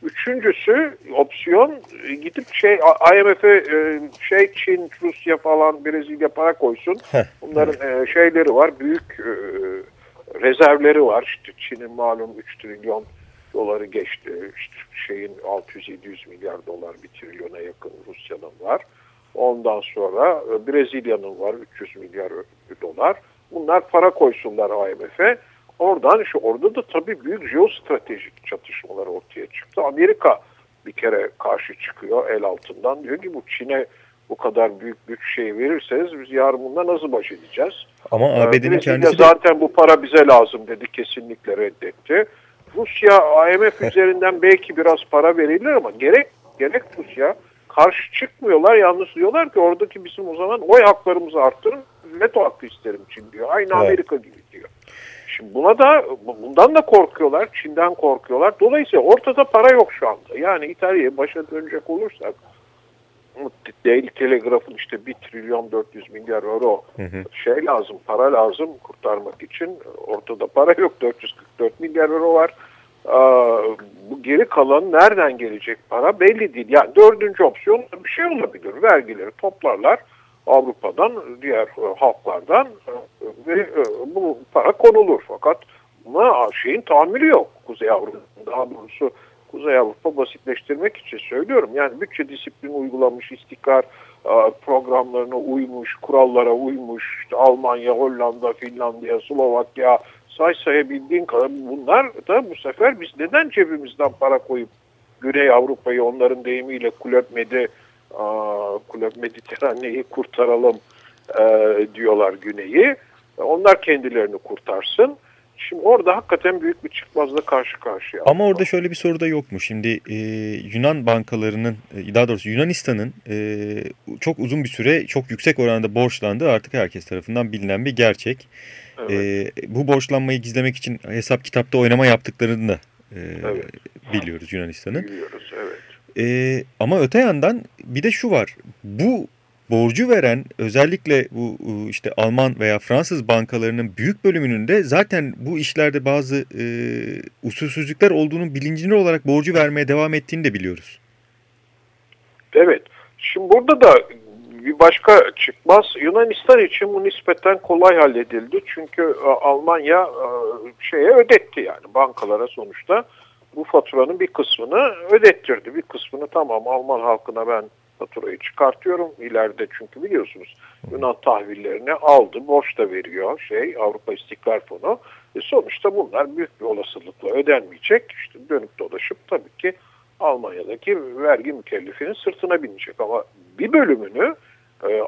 Üçüncüsü opsiyon e, gidip şey IMF'e e, şey Çin, Rusya falan Brezilya para koysun. Bunların şeyleri var. Büyük rezervleri var. İşte Çin'in malum 3 trilyon doları geçti. İşte şeyin 600-700 milyar dolar bir trilyona yakın Rusya'nın var. Ondan sonra e, Brezilya'nın var 300 milyar dolar. Bunlar para koysunlar IMF'e. Oradan şu orada da tabii büyük jeostratejik çatışmalar ortaya çıktı. Amerika bir kere karşı çıkıyor el altından. Diyor ki bu Çin'e bu kadar büyük bir şey verirseniz biz yarın bununla nasıl baş edeceğiz? Ama ee, ABD'nin kendisi de... zaten bu para bize lazım dedi kesinlikle reddetti. Rusya IMF üzerinden belki biraz para verilir ama gerek gerek Rusya karşı çıkmıyorlar. Yalnız diyorlar ki oradaki bizim o zaman oy haklarımızı arttırın. Veto hakkı isterim Çin diyor. Aynı evet. Amerika gibi diyor. Şimdi buna da bundan da korkuyorlar. Çin'den korkuyorlar. Dolayısıyla ortada para yok şu anda. Yani İtalya'ya başa dönecek olursak Daily Telegraph'ın işte 1 trilyon 400 milyar euro hı hı. şey lazım, para lazım kurtarmak için. Ortada para yok. 444 milyar euro var. bu geri kalan nereden gelecek para belli değil. Yani dördüncü opsiyon bir şey olabilir. Vergileri toplarlar Avrupa'dan, diğer e, halklardan e, ve e, bu para konulur. Fakat buna şeyin tahammülü yok Kuzey Avrupa. Daha doğrusu Kuzey Avrupa basitleştirmek için söylüyorum. Yani bütçe disiplini uygulamış, istikrar programlarına uymuş, kurallara uymuş, işte Almanya, Hollanda, Finlandiya, Slovakya, say sayabildiğin kadar bunlar da bu sefer biz neden cebimizden para koyup Güney Avrupa'yı onların deyimiyle kulüp medi kulüp Mediterrane'yi kurtaralım e, diyorlar Güney'i. Onlar kendilerini kurtarsın. Şimdi orada hakikaten büyük bir çıkmazla karşı karşıya. Ama orada şöyle bir soru da yok mu? Şimdi e, Yunan bankalarının, e, daha doğrusu Yunanistan'ın e, çok uzun bir süre çok yüksek oranda borçlandığı artık herkes tarafından bilinen bir gerçek. Evet. E, bu borçlanmayı gizlemek için hesap kitapta oynama yaptıklarını da e, evet. biliyoruz Yunanistan'ın. Biliyoruz, evet. E, ama öte yandan bir de şu var. Bu borcu veren özellikle bu işte Alman veya Fransız bankalarının büyük bölümünün de zaten bu işlerde bazı e, usulsüzlükler olduğunun bilincini olarak borcu vermeye devam ettiğini de biliyoruz. Evet. Şimdi burada da bir başka çıkmaz. Yunanistan için bu nispeten kolay halledildi. Çünkü e, Almanya e, şeye ödetti yani bankalara sonuçta bu faturanın bir kısmını ödettirdi. Bir kısmını tamam Alman halkına ben faturayı çıkartıyorum ileride çünkü biliyorsunuz Yunan tahvillerini aldı borç da veriyor şey Avrupa İstikrar Fonu. E sonuçta bunlar büyük bir olasılıkla ödenmeyecek. İşte dönüp dolaşıp tabii ki Almanya'daki vergi mükellefinin sırtına binecek. Ama bir bölümünü e,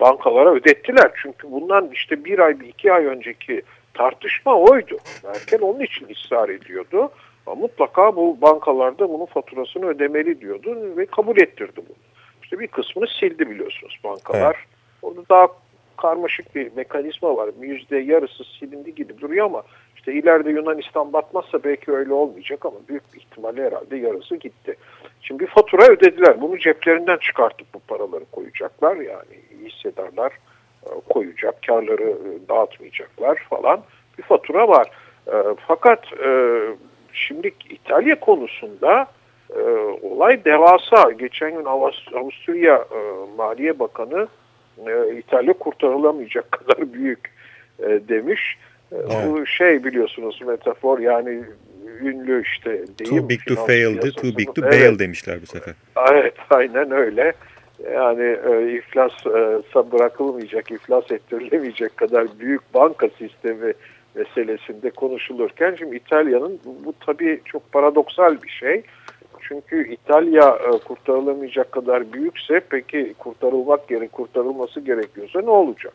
bankalara ödettiler. Çünkü bundan işte bir ay bir iki ay önceki tartışma oydu. Merkel onun için ısrar ediyordu mutlaka bu bankalarda bunun faturasını ödemeli diyordu ve kabul ettirdi bunu işte bir kısmını sildi biliyorsunuz bankalar. Evet. Orada daha karmaşık bir mekanizma var. Yüzde yarısı silindi gibi duruyor ama işte ileride Yunanistan batmazsa belki öyle olmayacak ama büyük bir ihtimalle herhalde yarısı gitti. Şimdi bir fatura ödediler. Bunu ceplerinden çıkartıp bu paraları koyacaklar. Yani hissedarlar e, koyacak, karları e, dağıtmayacaklar falan. Bir fatura var. E, fakat şimdi İtalya konusunda e, olay devasa. Geçen gün Avusturya e, Maliye Bakanı e, İtalya kurtarılamayacak [laughs] kadar büyük e, demiş. E, evet. Bu şey biliyorsunuz metafor yani ünlü işte deyim. Too big to fail'di, too big to bail evet. demişler bu sefer. [laughs] Evet, aynen öyle. Yani e, iflasa e, bırakılmayacak, iflas ettirilemeyecek kadar büyük banka sistemi meselesinde konuşulurken şimdi İtalya'nın bu, bu tabii çok paradoksal bir şey. Çünkü İtalya e, kurtarılamayacak kadar büyükse peki kurtarılmak gerek kurtarılması gerekiyorsa ne olacak?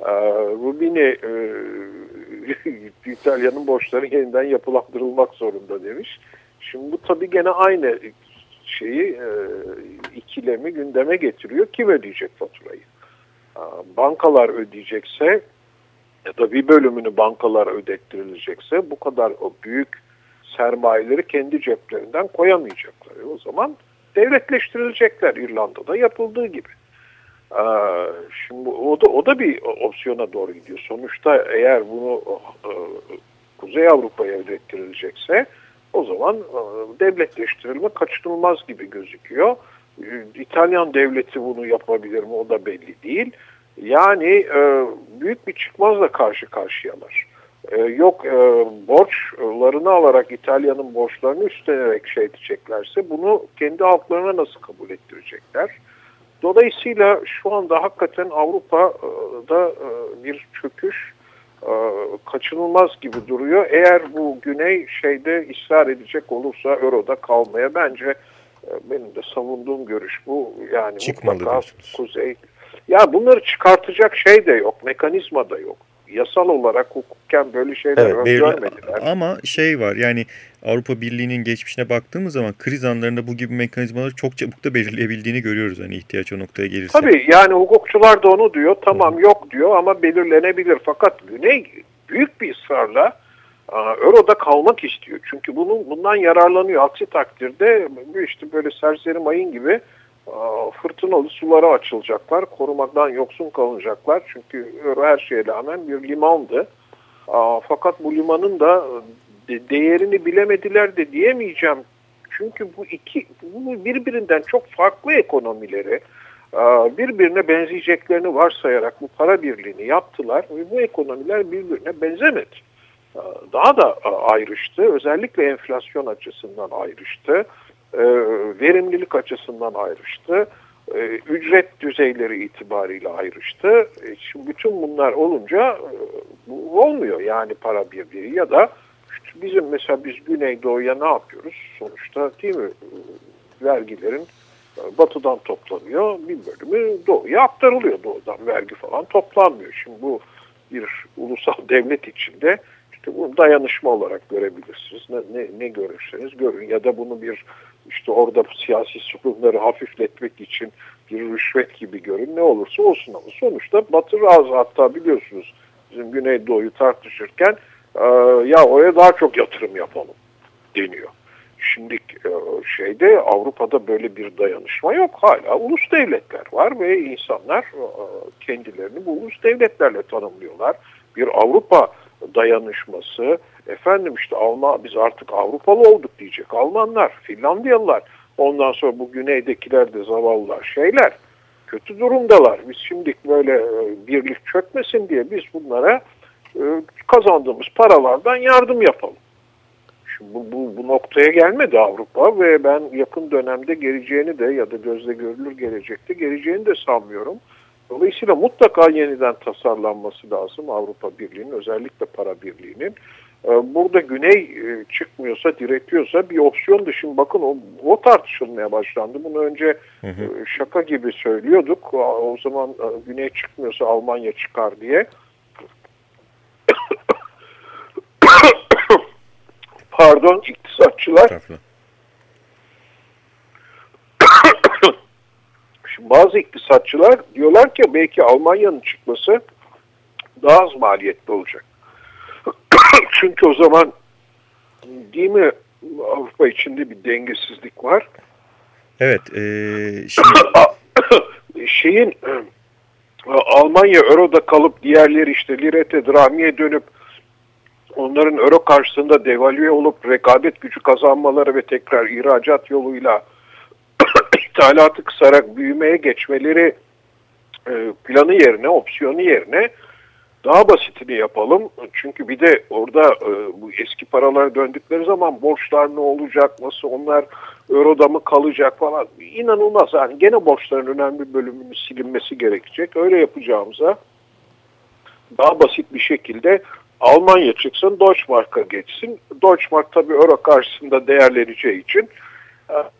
E, Rubini e, [laughs] İtalya'nın borçları yeniden yapılandırılmak zorunda demiş. Şimdi bu tabii gene aynı şeyi ikilemi gündeme getiriyor. Kim ödeyecek faturayı? Bankalar ödeyecekse ya da bir bölümünü bankalar ödettirilecekse bu kadar o büyük sermayeleri kendi ceplerinden koyamayacaklar. E o zaman devletleştirilecekler İrlanda'da yapıldığı gibi. Ee, şimdi o da, o da bir opsiyona doğru gidiyor. Sonuçta eğer bunu e, Kuzey Avrupa'ya ödettirilecekse o zaman e, devletleştirilme kaçınılmaz gibi gözüküyor. E, İtalyan devleti bunu yapabilir mi o da belli değil. Yani büyük bir çıkmazla karşı karşıyalar. E, yok e, borçlarını alarak İtalya'nın borçlarını üstlenerek şey edeceklerse bunu kendi halklarına nasıl kabul ettirecekler? Dolayısıyla şu anda hakikaten Avrupa'da e, bir çöküş e, kaçınılmaz gibi duruyor. Eğer bu güney şeyde ısrar edecek olursa Euro'da kalmaya bence e, benim de savunduğum görüş bu. Yani Çıkmalı mutlaka diyorsunuz. kuzey. Ya bunları çıkartacak şey de yok, mekanizma da yok yasal olarak hukukken böyle şeyler evet, görmediler. Ama şey var yani Avrupa Birliği'nin geçmişine baktığımız zaman kriz anlarında bu gibi mekanizmaları çok çabuk da belirleyebildiğini görüyoruz hani ihtiyaç o noktaya gelirse. Tabii yani hukukçular da onu diyor tamam Hı. yok diyor ama belirlenebilir fakat Güney büyük bir ısrarla Euro'da kalmak istiyor. Çünkü bunun bundan yararlanıyor. Aksi takdirde işte böyle serseri mayın gibi fırtınalı sulara açılacaklar. Korumaktan yoksun kalacaklar. Çünkü her şeye rağmen bir limandı. Fakat bu limanın da değerini bilemediler de diyemeyeceğim. Çünkü bu iki birbirinden çok farklı ekonomileri birbirine benzeyeceklerini varsayarak bu para birliğini yaptılar ve bu ekonomiler birbirine benzemedi. Daha da ayrıştı. Özellikle enflasyon açısından ayrıştı. Verimlilik açısından ayrıştı. Ücret düzeyleri itibariyle ayrıştı. Şimdi bütün bunlar olunca bu olmuyor yani para birliği ya da işte bizim mesela biz Güneydoğu'ya ne yapıyoruz? Sonuçta değil mi? Vergilerin batıdan toplanıyor. Bir bölümü doğuya aktarılıyor. Doğudan vergi falan toplanmıyor. Şimdi bu bir ulusal [laughs] devlet içinde işte bunu dayanışma olarak görebilirsiniz. Ne, ne, ne görürseniz görün ya da bunu bir işte orada siyasi sorunları hafifletmek için bir rüşvet gibi görün ne olursa olsun ama sonuçta Batı razı hatta biliyorsunuz bizim Güneydoğu'yu tartışırken ya oraya daha çok yatırım yapalım deniyor. Şimdi e, şeyde Avrupa'da böyle bir dayanışma yok. Hala ulus devletler var ve insanlar e, kendilerini bu ulus devletlerle tanımlıyorlar. Bir Avrupa dayanışması, efendim işte Alman biz artık Avrupalı olduk diyecek Almanlar, Finlandiyalılar. Ondan sonra bu güneydekiler de zavallılar şeyler. Kötü durumdalar. Biz şimdi böyle e, birlik çökmesin diye biz bunlara kazandığımız paralardan yardım yapalım. Şimdi bu, bu, bu noktaya gelmedi Avrupa ve ben yakın dönemde geleceğini de ya da gözle görülür gelecekte geleceğini de sanmıyorum. Dolayısıyla mutlaka yeniden tasarlanması lazım Avrupa Birliği'nin özellikle para birliğinin. Ee, burada güney e, çıkmıyorsa, diretiyorsa bir opsiyon dışın bakın o, o tartışılmaya başlandı. Bunu önce hı hı. E, şaka gibi söylüyorduk. O zaman e, güney çıkmıyorsa Almanya çıkar diye. [coughs] pardon iktisatçılar Şimdi bazı iktisatçılar diyorlar ki belki Almanya'nın çıkması daha az maliyetli olacak. [clears throat] Çünkü o zaman değil mi Avrupa içinde bir dengesizlik var. Evet. E, şimdi... [clears throat] Şeyin [clears throat] Almanya Euro'da kalıp diğerleri işte lirete, dramiye dönüp onların euro karşısında devalüe olup rekabet gücü kazanmaları ve tekrar ihracat yoluyla ithalatı kısarak büyümeye geçmeleri e, planı yerine, opsiyonu yerine daha basitini yapalım. Çünkü bir de orada e, bu eski paralar döndükleri zaman borçlar ne olacak, nasıl onlar euroda mı kalacak falan inanılmaz. Yani gene borçların önemli bir bölümünün silinmesi gerekecek. Öyle yapacağımıza daha basit bir şekilde Almanya çıksın, Deutschmark'a geçsin. Deutschmark tabii euro karşısında değerleneceği için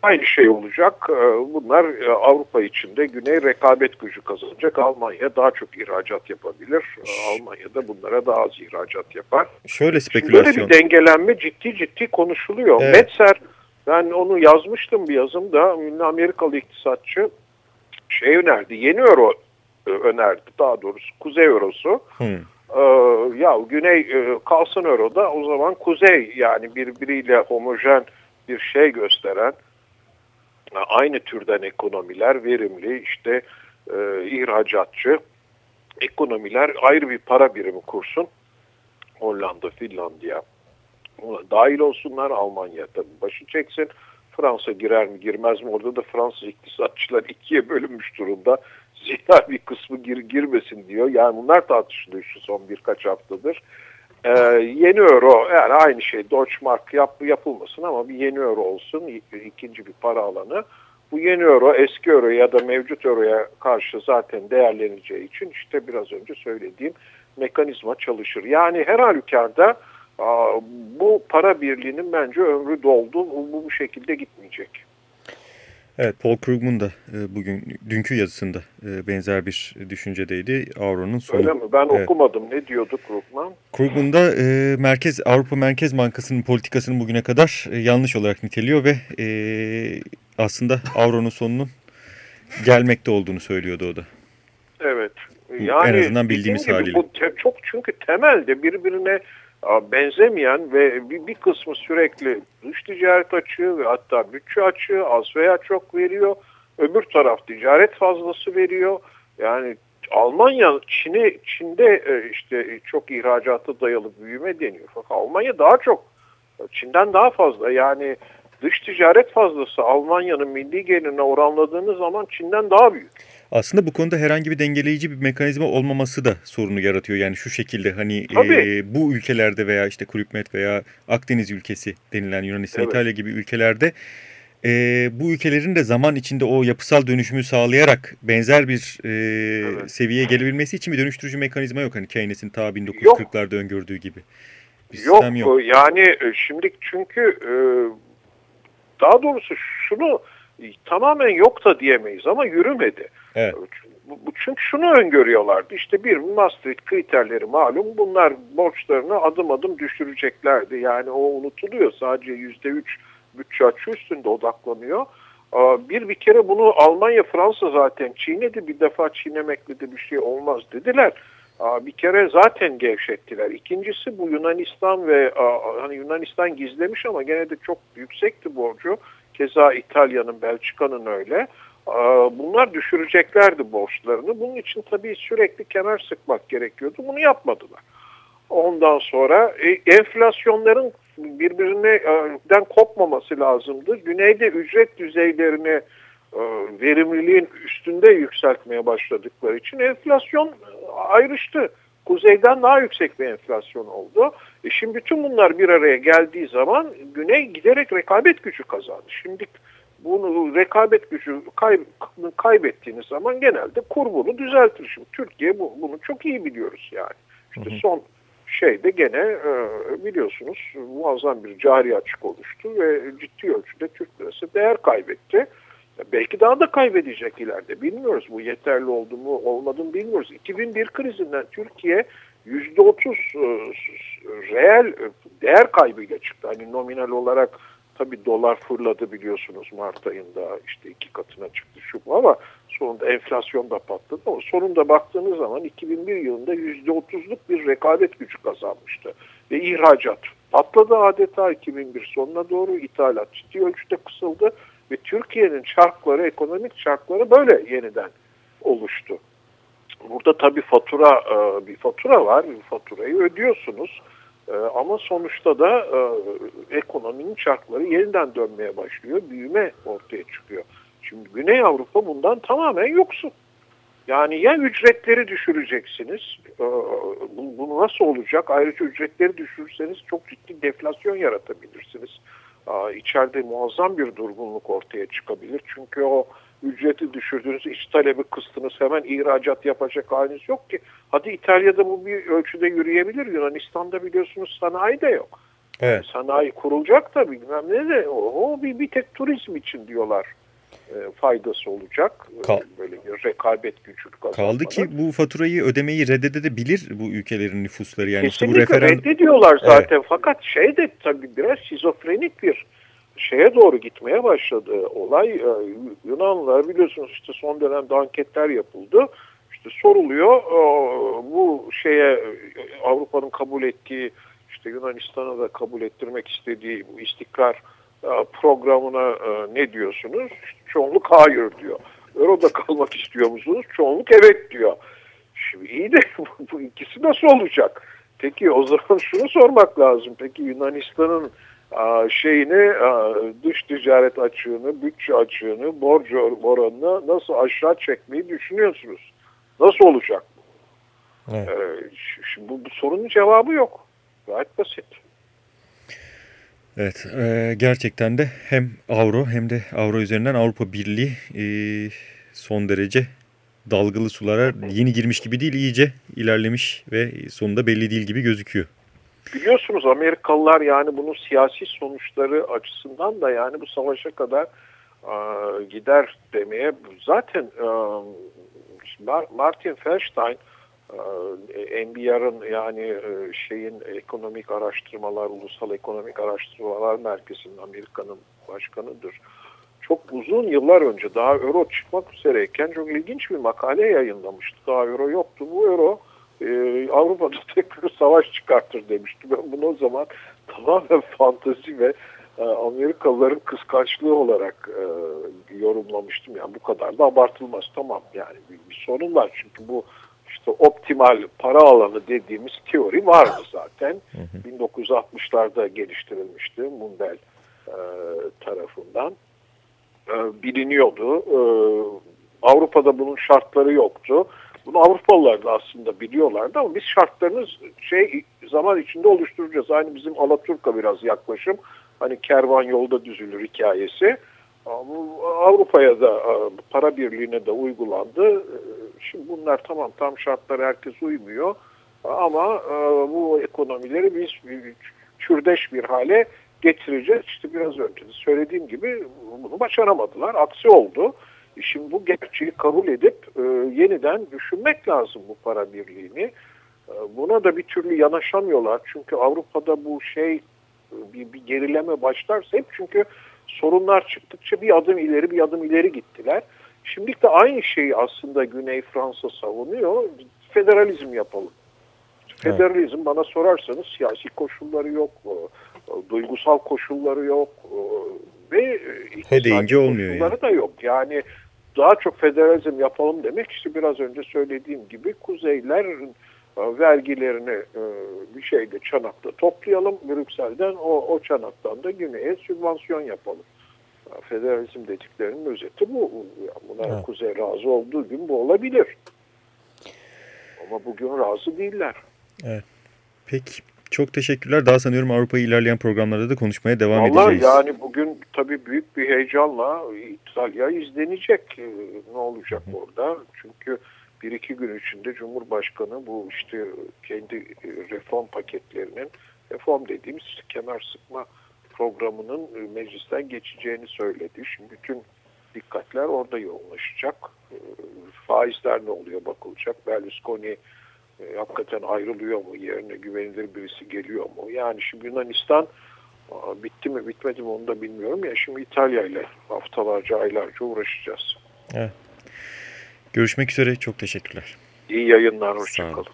aynı şey olacak. E, bunlar e, Avrupa içinde güney rekabet gücü kazanacak. Almanya daha çok ihracat yapabilir. Almanya da bunlara daha az ihracat yapar. Şöyle spekülasyon. Şimdi böyle bir dengelenme ciddi ciddi konuşuluyor. Evet. Metzer, ben onu yazmıştım bir yazımda. Ünlü Amerikalı iktisatçı şey önerdi, yeni euro önerdi daha doğrusu kuzey eurosu. Hmm ee, ya Güney e, kalsın Euro'da o zaman Kuzey yani birbiriyle homojen bir şey gösteren e, aynı türden ekonomiler verimli işte e, ihracatçı ekonomiler ayrı bir para birimi kursun. Hollanda, Finlandiya dahil olsunlar. Almanya tabii başı çeksin. Fransa girer mi girmez mi? Orada da Fransız iktisatçılar [laughs] ikiye bölünmüş durumda zira bir kısmı gir, girmesin diyor. Yani bunlar tartışılıyor şu son birkaç haftadır. Ee, yeni euro yani aynı şey Deutschmark yap, yapılmasın ama bir yeni euro olsun ikinci bir para alanı. Bu yeni euro eski euro ya da mevcut euroya karşı zaten değerleneceği için işte biraz önce söylediğim mekanizma çalışır. Yani her halükarda bu para birliğinin bence ömrü doldu. Bu, bu şekilde gitmeyecek. Evet Paul Krugman da e, bugün dünkü yazısında e, benzer bir düşüncedeydi. Avro'nun sonu. Öyle mi? Ben evet. okumadım. Ne diyordu Krugman? Krugman da e, Merkez Avrupa Merkez Bankası'nın politikasını bugüne kadar e, yanlış olarak niteliyor ve e, aslında Avro'nun sonunun gelmekte olduğunu söylüyordu o da. Evet. Yani en azından bildiğimiz haliyle. Bu çok çünkü temelde birbirine benzemeyen ve bir, kısmı sürekli dış ticaret açığı ve hatta bütçe açığı az veya çok veriyor. Öbür taraf ticaret fazlası veriyor. Yani Almanya Çin'i Çin'de e, işte çok ihracata dayalı büyüme deniyor. Fakat Almanya daha çok Çin'den daha fazla yani dış ticaret fazlası Almanya'nın milli gelirine oranladığınız zaman Çin'den daha büyük. Aslında bu konuda herhangi bir dengeleyici bir mekanizma olmaması da sorunu yaratıyor. Yani şu şekilde hani e, bu ülkelerde veya işte Kulüpmet veya Akdeniz ülkesi denilen Yunanistan, evet. İtalya gibi ülkelerde e, bu ülkelerin de zaman içinde o yapısal dönüşümü sağlayarak benzer bir e, evet. seviyeye gelebilmesi için bir dönüştürücü mekanizma yok. Hani Keynes'in ta 1940'larda öngördüğü gibi. Bir yok, yok yani e, şimdi çünkü e, daha doğrusu şunu tamamen yok da diyemeyiz ama yürümedi. Evet. Çünkü şunu öngörüyorlardı işte bir Maastricht kriterleri malum bunlar borçlarını adım adım düşüreceklerdi. Yani o unutuluyor sadece yüzde üç bütçe açı üstünde odaklanıyor. Bir bir kere bunu Almanya, Fransa zaten çiğnedi. Bir defa çiğnemekle de bir şey olmaz dediler. Bir kere zaten gevşettiler. İkincisi bu Yunanistan ve hani Yunanistan gizlemiş ama gene de çok yüksekti borcu. Keza İtalya'nın, Belçika'nın öyle. Bunlar düşüreceklerdi borçlarını. Bunun için tabii sürekli kemer sıkmak gerekiyordu. Bunu yapmadılar. Ondan sonra e, enflasyonların birbirinden kopmaması lazımdı. Güneyde ücret düzeylerini e, verimliliğin üstünde yükseltmeye başladıkları için enflasyon ayrıştı. Kuzeyden daha yüksek bir enflasyon oldu. E şimdi bütün bunlar bir araya geldiği zaman Güney giderek rekabet gücü kazandı. Şimdi bunu rekabet gücü kay, kaybettiğiniz zaman genelde kur bunu düzeltir. Şimdi Türkiye bu, bunu çok iyi biliyoruz yani. İşte son şeyde gene e, biliyorsunuz muazzam bir cari açık oluştu ve ciddi ölçüde Türk lirası değer kaybetti. Belki daha da kaybedecek ileride bilmiyoruz. Bu yeterli oldu mu olmadı mı bilmiyoruz. 2001 krizinden Türkiye %30 e, reel değer kaybıyla çıktı. Hani nominal olarak Tabi dolar fırladı biliyorsunuz Mart ayında işte iki katına çıktı şu bu ama sonunda enflasyon da patladı ama sonunda baktığınız zaman 2001 yılında %30'luk bir rekabet gücü kazanmıştı. Ve ihracat patladı adeta 2001 sonuna doğru ithalat ciddi ölçüde kısıldı ve Türkiye'nin çarkları, ekonomik çarkları böyle yeniden oluştu. Burada tabi fatura e, bir fatura var. Faturayı ödüyorsunuz. E, ama sonuçta da e, ekonominin çarkları yeniden dönmeye başlıyor. Büyüme ortaya çıkıyor. Şimdi Güney Avrupa bundan tamamen yoksun. Yani ya ücretleri düşüreceksiniz, bu, nasıl olacak? Ayrıca ücretleri düşürürseniz çok ciddi deflasyon yaratabilirsiniz. İçeride muazzam bir durgunluk ortaya çıkabilir. Çünkü o ücreti düşürdünüz, iç talebi kıstınız, hemen ihracat yapacak haliniz yok ki. Hadi İtalya'da bu bir ölçüde yürüyebilir. Yunanistan'da biliyorsunuz sanayi de yok. Evet. Sanayi kurulacak da bilmem ne de o, bir, bir tek turizm için diyorlar e, faydası olacak. Kal Böyle bir rekabet gücü Kaldı ki bu faturayı ödemeyi reddedebilir bu ülkelerin nüfusları. Yani Kesinlikle işte bu referen... reddediyorlar zaten evet. fakat şey de tabii biraz şizofrenik bir şeye doğru gitmeye başladı olay. E, Yunanlılar biliyorsunuz işte son dönemde anketler yapıldı. İşte soruluyor e, bu şeye Avrupa'nın kabul ettiği işte Yunanistan'a da kabul ettirmek istediği bu istikrar e, programına ne diyorsunuz? Çoğunluk hayır diyor. Euro'da kalmak istiyor musunuz? Çoğunluk evet diyor. Şimdi iyi de [laughs] bu ikisi nasıl olacak? Peki o zaman şunu sormak lazım. Peki Yunanistan'ın şeyini dış ticaret açığını, bütçe açığını, borç oranını nasıl aşağı çekmeyi düşünüyorsunuz? Nasıl olacak bu? Evet. Şimdi bu, bu sorunun cevabı yok. Gayet basit. Evet, e, gerçekten de hem avro hem de avro üzerinden Avrupa Birliği e, son derece dalgalı sulara yeni girmiş gibi değil, iyice ilerlemiş ve sonunda belli değil gibi gözüküyor biliyorsunuz Amerikalılar yani bunun siyasi sonuçları açısından da yani bu savaşa kadar e, gider demeye zaten e, Martin Feldstein e, NBR'ın yani e, şeyin ekonomik araştırmalar, ulusal ekonomik araştırmalar merkezinin Amerika'nın başkanıdır. Çok uzun yıllar önce daha euro çıkmak üzereyken çok ilginç bir makale yayınlamıştı. Daha euro yoktu. Bu euro e, Avrupa'da tekrar [laughs] savaş çıkartır demişti. Ben bunu o zaman tamamen [laughs] fantazi ve e, Amerikalıların kıskançlığı olarak e, yorumlamıştım. Yani bu kadar da abartılmaz. Tamam yani bir, bir sorun var çünkü bu işte optimal para alanı dediğimiz teori vardı zaten. 1960'larda geliştirilmişti Mundell e, tarafından. E, biliniyordu. E, Avrupa'da bunun şartları yoktu. Bunu Avrupalılar da aslında biliyorlardı ama biz şartlarını şey zaman içinde oluşturacağız. Aynı bizim Alaturka biraz yaklaşım. Hani kervan yolda düzülür hikayesi. Avrupa'ya da para birliğine de uygulandı. E, şimdi bunlar tamam tam şartlara herkes uymuyor. Ama bu ekonomileri biz çürdeş bir hale getireceğiz. İşte biraz önce söylediğim gibi bunu başaramadılar. Aksi oldu. Şimdi bu gerçeği kabul edip e, yeniden düşünmek lazım bu para birliğini. E, buna da bir türlü yanaşamıyorlar. Çünkü Avrupa'da bu şey bir, bir gerileme başlarsa hep çünkü sorunlar çıktıkça bir adım ileri bir adım ileri gittiler. Şimdi de aynı şeyi aslında Güney Fransa savunuyor. Federalizm yapalım. Federalizm evet. bana sorarsanız siyasi koşulları yok, duygusal koşulları yok ve He olmuyor koşulları yani. da yok. Yani daha çok federalizm yapalım demek işte biraz önce söylediğim gibi kuzeyler e, vergilerini e, bir şeyde çanakta toplayalım Brüksel'den o, o çanaktan da güneye sübvansiyon yapalım. Federalizm dediklerinin özeti bu. Buna evet. kuzey razı olduğu gün bu olabilir. Ama bugün razı değiller. Evet. Peki. Çok teşekkürler. Daha sanıyorum Avrupa'yı ilerleyen programlarda da konuşmaya devam Vallahi edeceğiz. yani bugün tabii büyük bir heyecanla İtalya izlenecek. Ee, ne olacak Hı. orada? Çünkü bir iki gün içinde Cumhurbaşkanı bu işte kendi e, reform paketlerinin reform dediğimiz kemer sıkma programının e, meclisten geçeceğini söyledi. Şimdi bütün dikkatler orada yoğunlaşacak. Faizler ne oluyor bakılacak. Berlusconi e, hakikaten ayrılıyor mu? Yerine güvenilir birisi geliyor mu? Yani şimdi Yunanistan bitti mi bitmedi mi onu da bilmiyorum. Ya şimdi İtalya ile haftalarca aylarca uğraşacağız. Evet. Görüşmek üzere. Çok teşekkürler. İyi yayınlar. Hoşçakalın.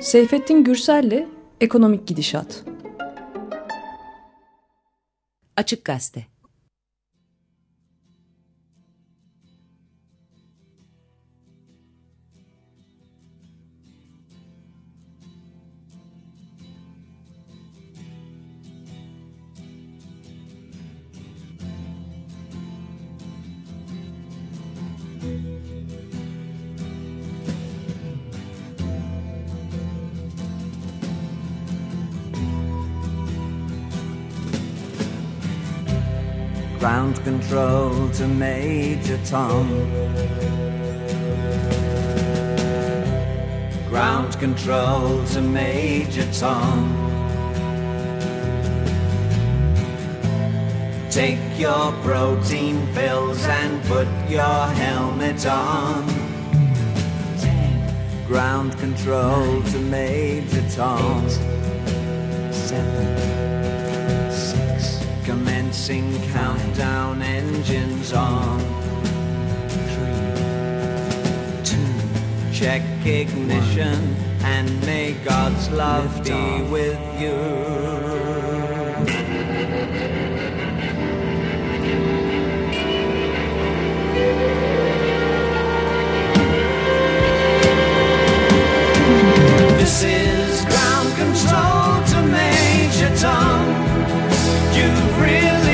Seyfettin Gürsel'le Ekonomik Gidişat. Açık Gazete Tom. Ground control to Major Tom. Take your protein pills and put your helmet on. Ground control to Major Tom. Eight. Seven Commencing countdown engines on. check ignition, and may God's love be with you. This is ground control to Major Tom. You've really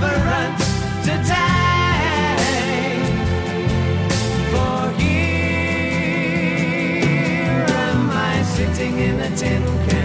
difference today. For here am I sitting in a tin can.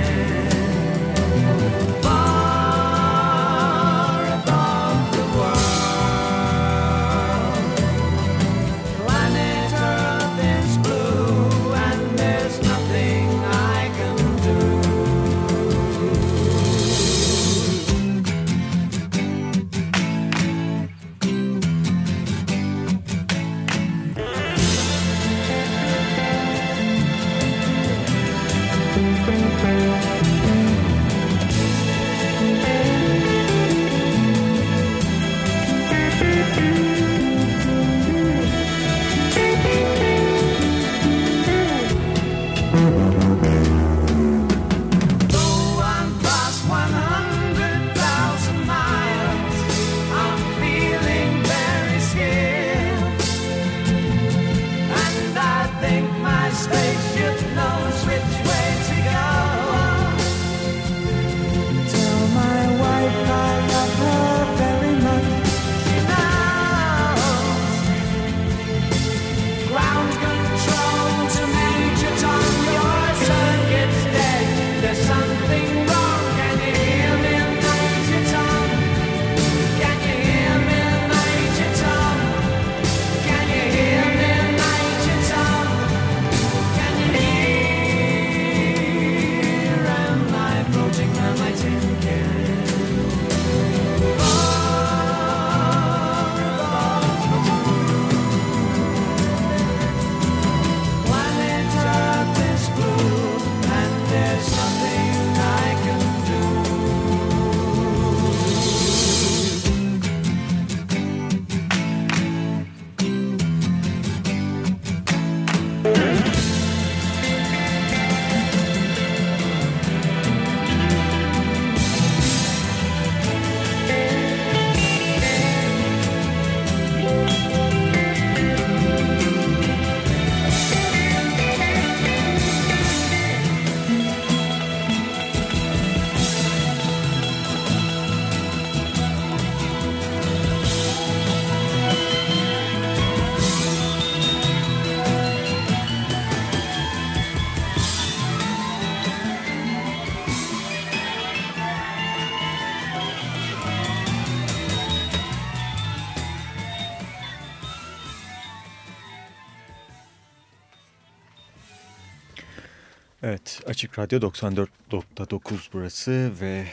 Radyo 94.9 burası ve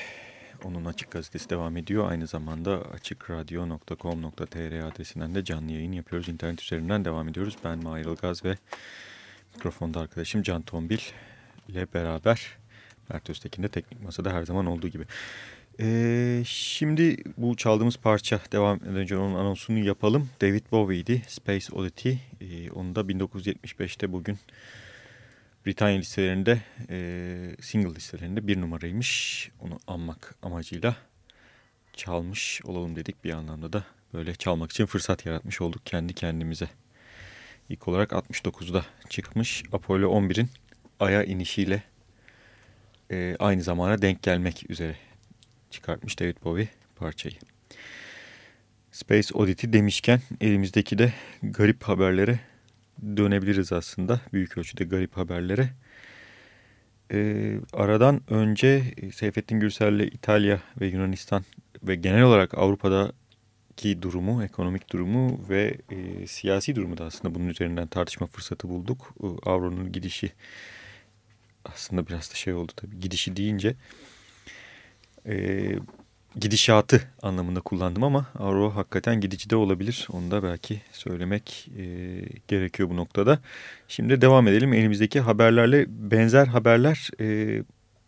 onun Açık Gazetesi devam ediyor. Aynı zamanda açıkradyo.com.tr adresinden de canlı yayın yapıyoruz. İnternet üzerinden devam ediyoruz. Ben Mahir Ilgaz ve mikrofonda arkadaşım Can Tombil ile beraber Mert Öztekin de teknik masada her zaman olduğu gibi. Ee, şimdi bu çaldığımız parça devam önce onun anonsunu yapalım. David Bowie'di Space Oddity. Ee, onu da 1975'te bugün Britanya listelerinde e, single listelerinde bir numaraymış. Onu anmak amacıyla çalmış olalım dedik. Bir anlamda da böyle çalmak için fırsat yaratmış olduk kendi kendimize. İlk olarak 69'da çıkmış Apollo 11'in Ay'a inişiyle e, aynı zamana denk gelmek üzere çıkartmış David Bowie parçayı. Space Oddity demişken elimizdeki de garip haberlere dönebiliriz aslında büyük ölçüde garip haberlere. Ee, aradan önce Seyfettin Gürsel'le İtalya ve Yunanistan ve genel olarak Avrupa'daki durumu, ekonomik durumu ve e, siyasi durumu da aslında bunun üzerinden tartışma fırsatı bulduk. Avro'nun gidişi aslında biraz da şey oldu tabii gidişi deyince e, gidişatı anlamında kullandım ama Avro hakikaten gidici de olabilir. Onu da belki söylemek e, gerekiyor bu noktada. Şimdi devam edelim. Elimizdeki haberlerle benzer haberler e,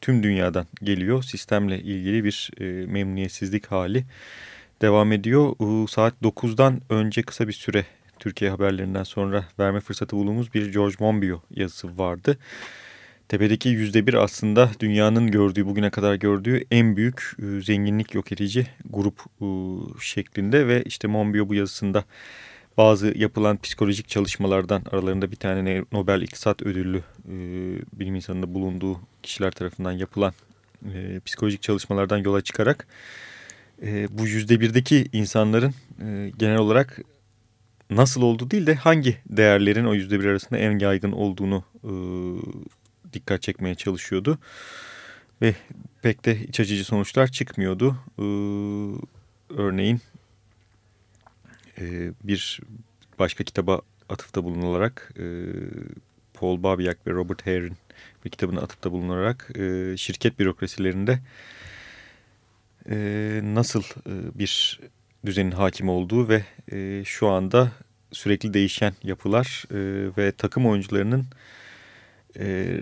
tüm dünyadan geliyor. Sistemle ilgili bir e, memnuniyetsizlik hali devam ediyor. E, saat 9'dan önce kısa bir süre Türkiye haberlerinden sonra verme fırsatı bulduğumuz bir George Monbiot yazısı vardı. Tepedeki yüzde bir aslında dünyanın gördüğü, bugüne kadar gördüğü en büyük e, zenginlik yok edici grup e, şeklinde ve işte Monbiot bu yazısında bazı yapılan psikolojik çalışmalardan aralarında bir tane Nobel İktisat Ödüllü e, bilim insanında bulunduğu kişiler tarafından yapılan psikolojik çalışmalardan yola çıkarak bu yüzde birdeki insanların genel olarak nasıl olduğu değil de hangi değerlerin o yüzde bir arasında en yaygın olduğunu dikkat çekmeye çalışıyordu. Ve pek de iç açıcı sonuçlar çıkmıyordu. Ee, örneğin e, bir başka kitaba atıfta bulunularak e, Paul Babiak ve Robert Hare'in bir kitabına atıfta bulunarak e, şirket bürokrasilerinde e, nasıl e, bir düzenin hakim olduğu ve e, şu anda sürekli değişen yapılar e, ve takım oyuncularının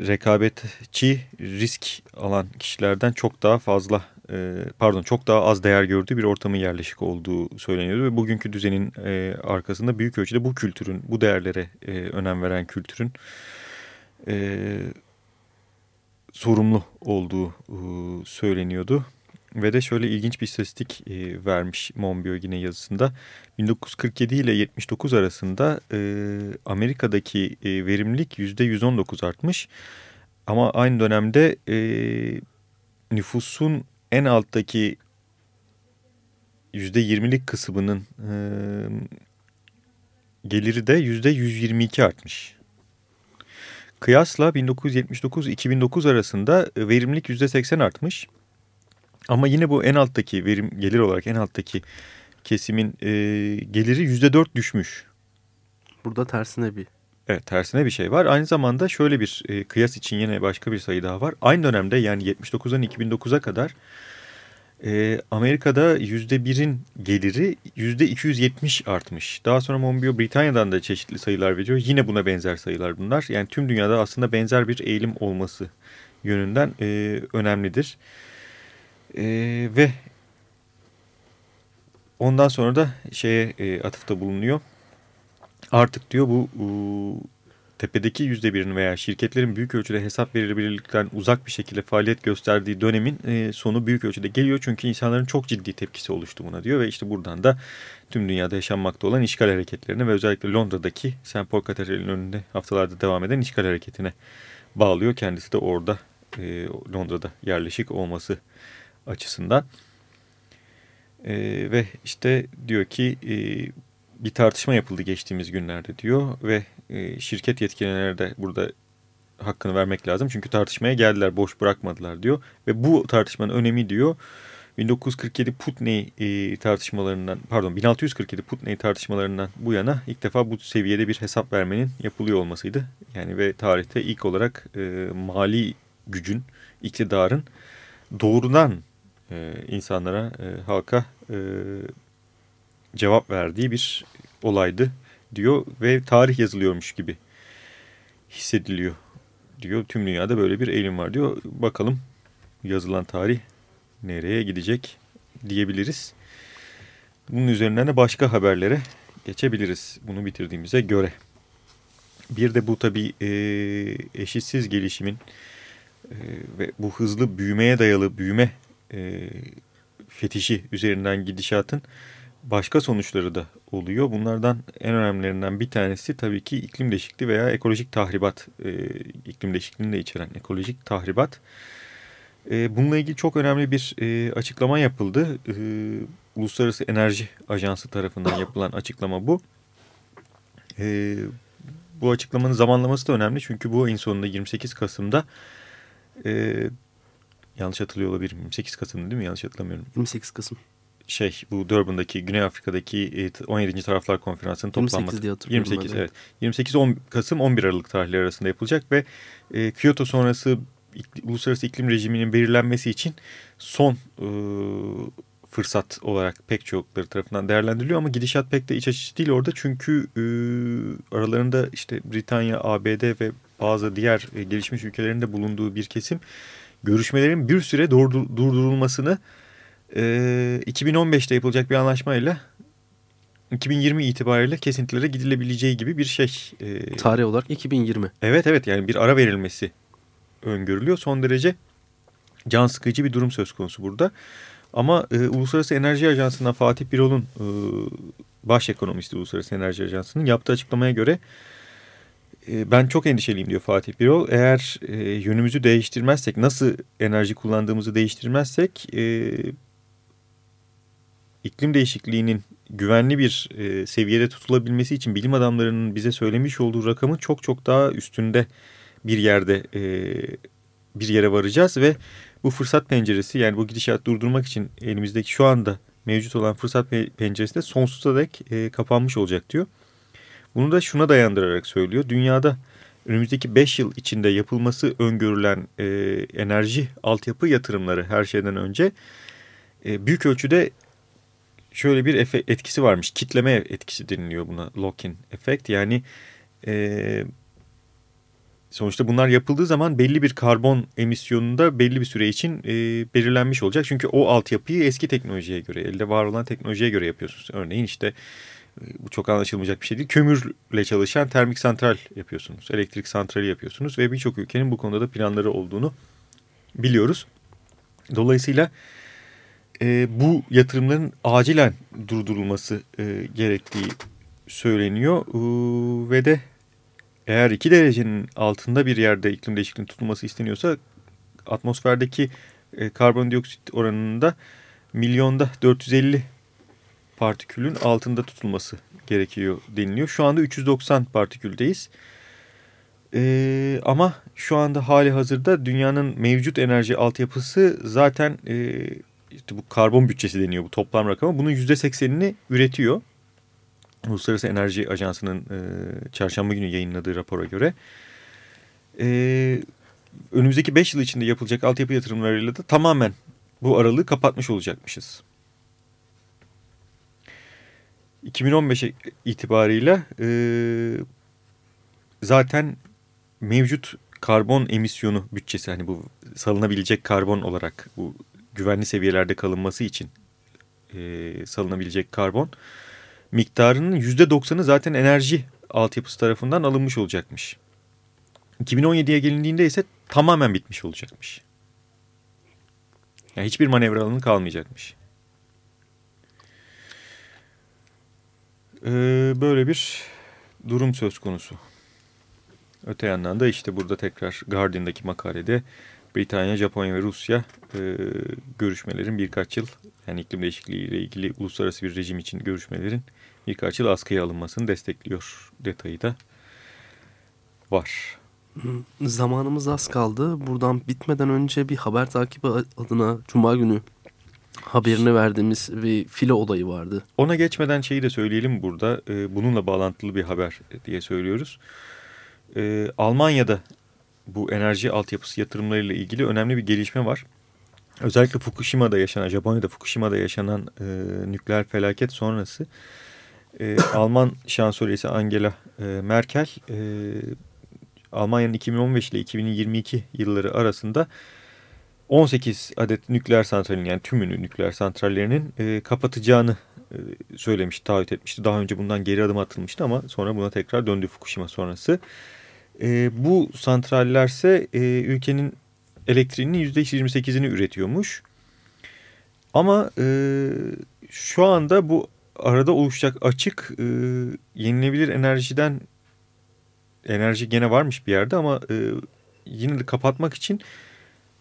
rekabetçi risk alan kişilerden çok daha fazla e, pardon çok daha az değer gördüğü bir ortamın yerleşik olduğu söyleniyordu ve bugünkü düzenin e, arkasında büyük ölçüde bu kültürün bu değerlere e, önem veren kültürün e, sorumlu olduğu e, söyleniyordu. Ve de şöyle ilginç bir istatistik e, vermiş Monbiot yine yazısında. 1947 ile 79 arasında e, Amerika'daki e, verimlilik %119 artmış. Ama aynı dönemde e, nüfusun en alttaki %20'lik kısmının e, geliri de %122 artmış. Kıyasla 1979-2009 arasında verimlilik %80 artmış. Ama yine bu en alttaki verim gelir olarak en alttaki kesimin e, geliri yüzde dört düşmüş. Burada tersine bir. Evet tersine bir şey var. Aynı zamanda şöyle bir e, kıyas için yine başka bir sayı daha var. Aynı dönemde yani 79'dan 2009'a kadar e, Amerika'da yüzde birin geliri yüzde 270 artmış. Daha sonra Monbiot Britanya'dan da çeşitli sayılar veriyor. Yine buna benzer sayılar bunlar. Yani tüm dünyada aslında benzer bir eğilim olması yönünden e, önemlidir. E, ve ondan sonra da şeye e, atıfta bulunuyor. Artık diyor bu, bu tepedeki yüzde birin veya şirketlerin büyük ölçüde hesap verilebilirlikten uzak bir şekilde faaliyet gösterdiği dönemin e, sonu büyük ölçüde geliyor. Çünkü insanların çok ciddi tepkisi oluştu buna diyor ve işte buradan da tüm dünyada yaşanmakta olan işgal hareketlerine ve özellikle Londra'daki St. Paul Katedrali'nin önünde haftalarda devam eden işgal hareketine bağlıyor. Kendisi de orada e, Londra'da yerleşik olması açısından. E, ve işte diyor ki e, bir tartışma yapıldı geçtiğimiz günlerde diyor ve e, şirket yetkililerine de burada hakkını vermek lazım. Çünkü tartışmaya geldiler boş bırakmadılar diyor ve bu tartışmanın önemi diyor 1947 Putney e, tartışmalarından pardon 1647 Putney tartışmalarından bu yana ilk defa bu seviyede bir hesap vermenin yapılıyor olmasıydı. Yani ve tarihte ilk olarak e, mali gücün, iktidarın doğrudan e, insanlara, e, halka e, cevap verdiği bir olaydı diyor ve tarih yazılıyormuş gibi hissediliyor diyor. Tüm dünyada böyle bir eğilim var diyor. Bakalım yazılan tarih nereye gidecek diyebiliriz. Bunun üzerinden de başka haberlere geçebiliriz bunu bitirdiğimize göre. Bir de bu tabii e, eşitsiz gelişimin e, ve bu hızlı büyümeye dayalı büyüme e, fetişi üzerinden gidişatın başka sonuçları da oluyor. Bunlardan en önemlilerinden bir tanesi tabii ki iklim değişikliği veya ekolojik tahribat. E, iklim değişikliğini de içeren ekolojik tahribat. E, bununla ilgili çok önemli bir e, açıklama yapıldı. E, Uluslararası Enerji Ajansı tarafından yapılan açıklama bu. E, bu açıklamanın zamanlaması da önemli çünkü bu ayın sonunda 28 Kasım'da e, yanlış hatırlıyor olabilirim. 28 Kasım değil mi? Yanlış hatırlamıyorum. 28 Kasım. Şey bu Durban'daki Güney Afrika'daki 17. Taraflar Konferansı'nın toplanması. 28 diye hatırlıyorum 28 ben, evet. 28 10 Kasım 11 Aralık tarihleri arasında yapılacak ve e, Kyoto sonrası uluslararası iklim rejiminin belirlenmesi için son e, fırsat olarak pek çokları tarafından değerlendiriliyor ama gidişat pek de iç açıcı değil orada çünkü e, aralarında işte Britanya, ABD ve bazı diğer e, gelişmiş ülkelerinde bulunduğu bir kesim görüşmelerin bir süre durdurulmasını e, 2015'te yapılacak bir anlaşmayla 2020 itibariyle kesintilere gidilebileceği gibi bir şey. E, Tarih olarak 2020. Evet evet yani bir ara verilmesi öngörülüyor. Son derece can sıkıcı bir durum söz konusu burada. Ama e, Uluslararası Enerji Ajansı'ndan Fatih Birol'un e, baş ekonomisti Uluslararası Enerji Ajansı'nın yaptığı açıklamaya göre ben çok endişeliyim diyor Fatih Birol. Eğer e, yönümüzü değiştirmezsek, nasıl enerji kullandığımızı değiştirmezsek e, iklim değişikliğinin güvenli bir e, seviyede tutulabilmesi için bilim adamlarının bize söylemiş olduğu rakamın çok çok daha üstünde bir yerde e, bir yere varacağız ve bu fırsat penceresi yani bu gidişat durdurmak için elimizdeki şu anda mevcut olan fırsat penceresi de sonsuza dek e, kapanmış olacak diyor. Bunu da şuna dayandırarak söylüyor. Dünyada önümüzdeki 5 yıl içinde yapılması öngörülen e, enerji altyapı yatırımları her şeyden önce e, büyük ölçüde şöyle bir etkisi varmış. Kitleme etkisi deniliyor buna lock-in efekt. Yani e, sonuçta bunlar yapıldığı zaman belli bir karbon emisyonunda belli bir süre için e, belirlenmiş olacak. Çünkü o altyapıyı eski teknolojiye göre, elde var olan teknolojiye göre yapıyorsunuz. Örneğin işte bu çok anlaşılmayacak bir şey değil. Kömürle çalışan termik santral yapıyorsunuz. Elektrik santrali yapıyorsunuz ve birçok ülkenin bu konuda da planları olduğunu biliyoruz. Dolayısıyla e, bu yatırımların acilen durdurulması e, gerektiği söyleniyor. E, ve de eğer 2 derecenin altında bir yerde iklim değişikliğinin tutulması isteniyorsa atmosferdeki e, karbondioksit oranında milyonda 450 partikülün altında tutulması gerekiyor deniliyor. Şu anda 390 partiküldeyiz. Ee, ama şu anda hali hazırda dünyanın mevcut enerji altyapısı zaten e, işte bu karbon bütçesi deniyor bu toplam rakamı. Bunun %80'ini üretiyor. Uluslararası Enerji Ajansı'nın e, çarşamba günü yayınladığı rapora göre. E, önümüzdeki 5 yıl içinde yapılacak altyapı yatırımlarıyla da tamamen bu aralığı kapatmış olacakmışız. 2015 itibarıyla e, zaten mevcut karbon emisyonu bütçesi hani bu salınabilecek karbon olarak bu güvenli seviyelerde kalınması için e, salınabilecek karbon miktarının %90'ı zaten enerji altyapısı tarafından alınmış olacakmış. 2017'ye gelindiğinde ise tamamen bitmiş olacakmış. Yani hiçbir manevra alanı kalmayacakmış. Ee, böyle bir durum söz konusu. Öte yandan da işte burada tekrar Guardian'daki makalede Britanya, Japonya ve Rusya e, görüşmelerin birkaç yıl yani iklim değişikliği ile ilgili uluslararası bir rejim için görüşmelerin birkaç yıl askıya alınmasını destekliyor detayı da var. Zamanımız az kaldı. Buradan bitmeden önce bir haber takibi adına Cuma günü haberini verdiğimiz bir filo olayı vardı. Ona geçmeden şeyi de söyleyelim burada. E, bununla bağlantılı bir haber diye söylüyoruz. E, Almanya'da bu enerji altyapısı yatırımlarıyla ilgili önemli bir gelişme var. Özellikle Fukushima'da yaşanan, Japonya'da Fukushima'da yaşanan e, nükleer felaket sonrası e, [coughs] Alman şansölyesi Angela e, Merkel e, Almanya'nın 2015 ile 2022 yılları arasında 18 adet nükleer santralin yani tümünü nükleer santrallerinin e, kapatacağını e, söylemiş, taahhüt etmişti. Daha önce bundan geri adım atılmıştı ama sonra buna tekrar döndü Fukushima sonrası. E, bu santrallerse e, ülkenin elektriğinin %28'ini üretiyormuş. Ama e, şu anda bu arada oluşacak açık e, yenilebilir enerjiden enerji gene varmış bir yerde ama e, yine de kapatmak için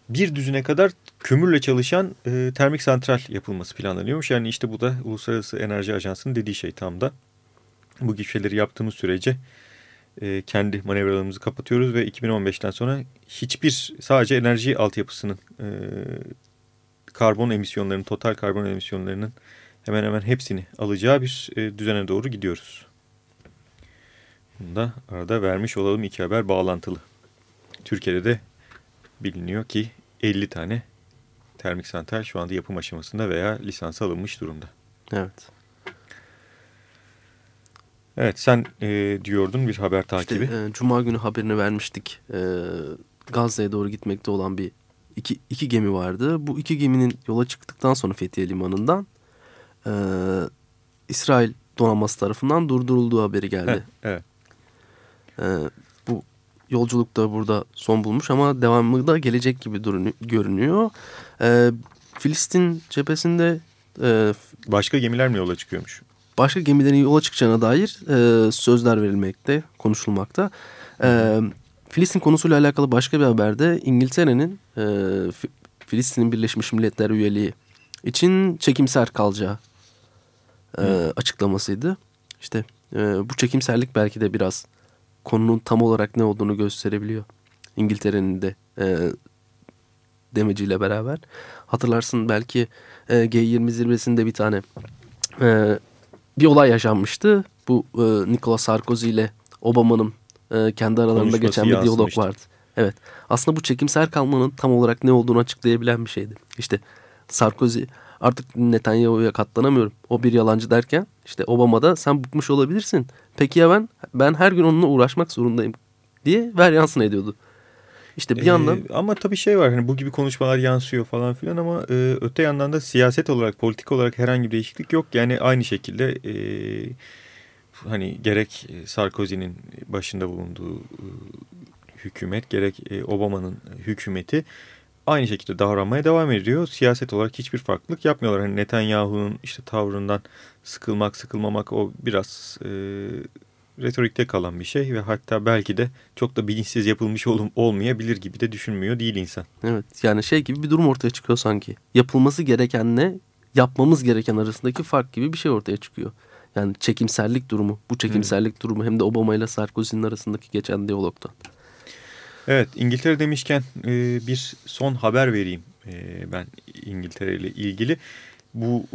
bir düzine kadar kömürle çalışan e, termik santral yapılması planlanıyormuş. Yani işte bu da Uluslararası Enerji Ajansı'nın dediği şey tam da. Bu gişeleri yaptığımız sürece e, kendi manevralarımızı kapatıyoruz ve 2015'ten sonra hiçbir sadece enerji altyapısının e, karbon emisyonlarının, total karbon emisyonlarının hemen hemen hepsini alacağı bir e, düzene doğru gidiyoruz. Bunu da arada vermiş olalım iki haber bağlantılı. Türkiye'de de biliniyor ki 50 tane termik santral şu anda yapım aşamasında veya lisansı alınmış durumda. Evet. Evet sen e, diyordun bir haber takibi. İşte, e, Cuma günü haberini vermiştik. E, Gazze'ye doğru gitmekte olan bir iki, iki gemi vardı. Bu iki geminin yola çıktıktan sonra Fethiye Limanı'ndan e, İsrail donanması tarafından durdurulduğu haberi geldi. Evet. E, bu yolculuk da burada son bulmuş ama devamı da gelecek gibi görünüyor. E, Filistin cephesinde... E, Başka gemiler mi yola çıkıyormuş? Başka gemilerin yola çıkacağına dair e, sözler verilmekte, konuşulmakta. E, Filistin konusuyla alakalı başka bir haberde İngiltere'nin e, Filistin'in Birleşmiş Milletler üyeliği için çekimser kalacağı e, açıklamasıydı. İşte e, bu çekimserlik belki de biraz konunun tam olarak ne olduğunu gösterebiliyor. İngiltere'nin de e, demeciyle beraber. Hatırlarsın belki e, G20 zirvesinde bir tane e, bir olay yaşanmıştı. Bu e, Nicolas Sarkozy ile Obama'nın e, kendi aralarında Konuşması geçen bir diyalog vardı. Evet. Aslında bu çekimser kalmanın tam olarak ne olduğunu açıklayabilen bir şeydi. İşte Sarkozy artık Netanyahu'ya katlanamıyorum. O bir yalancı derken işte Obama da sen bıkmış olabilirsin. Peki ya ben? Ben her gün onunla uğraşmak zorundayım diye ver yansın ediyordu. İşte bir Ee, yandan ama tabii şey var hani bu gibi konuşmalar yansıyor falan filan ama e, öte yandan da siyaset olarak politik olarak herhangi bir değişiklik yok. Yani aynı şekilde e, hani gerek Sarkozy'nin başında bulunduğu e, hükümet gerek e, Obama'nın hükümeti aynı şekilde davranmaya devam ediyor. Siyaset olarak hiçbir farklılık yapmıyorlar. Hani Netanyahu'nun işte tavrından sıkılmak sıkılmamak o biraz e, retorikte kalan bir şey ve hatta belki de çok da bilinçsiz yapılmış ol, olmayabilir gibi de düşünmüyor değil insan. evet yani şey gibi bir durum ortaya çıkıyor sanki. Yapılması gerekenle yapmamız gereken arasındaki fark gibi bir şey ortaya çıkıyor. Yani çekimsellik durumu, bu çekimsellik durumu hem de Obama ile Sarkozy'nin arasındaki geçen diyalogtan. Evet İngiltere demişken e, bir son haber vereyim e, ben İngiltere ile ilgili. Bu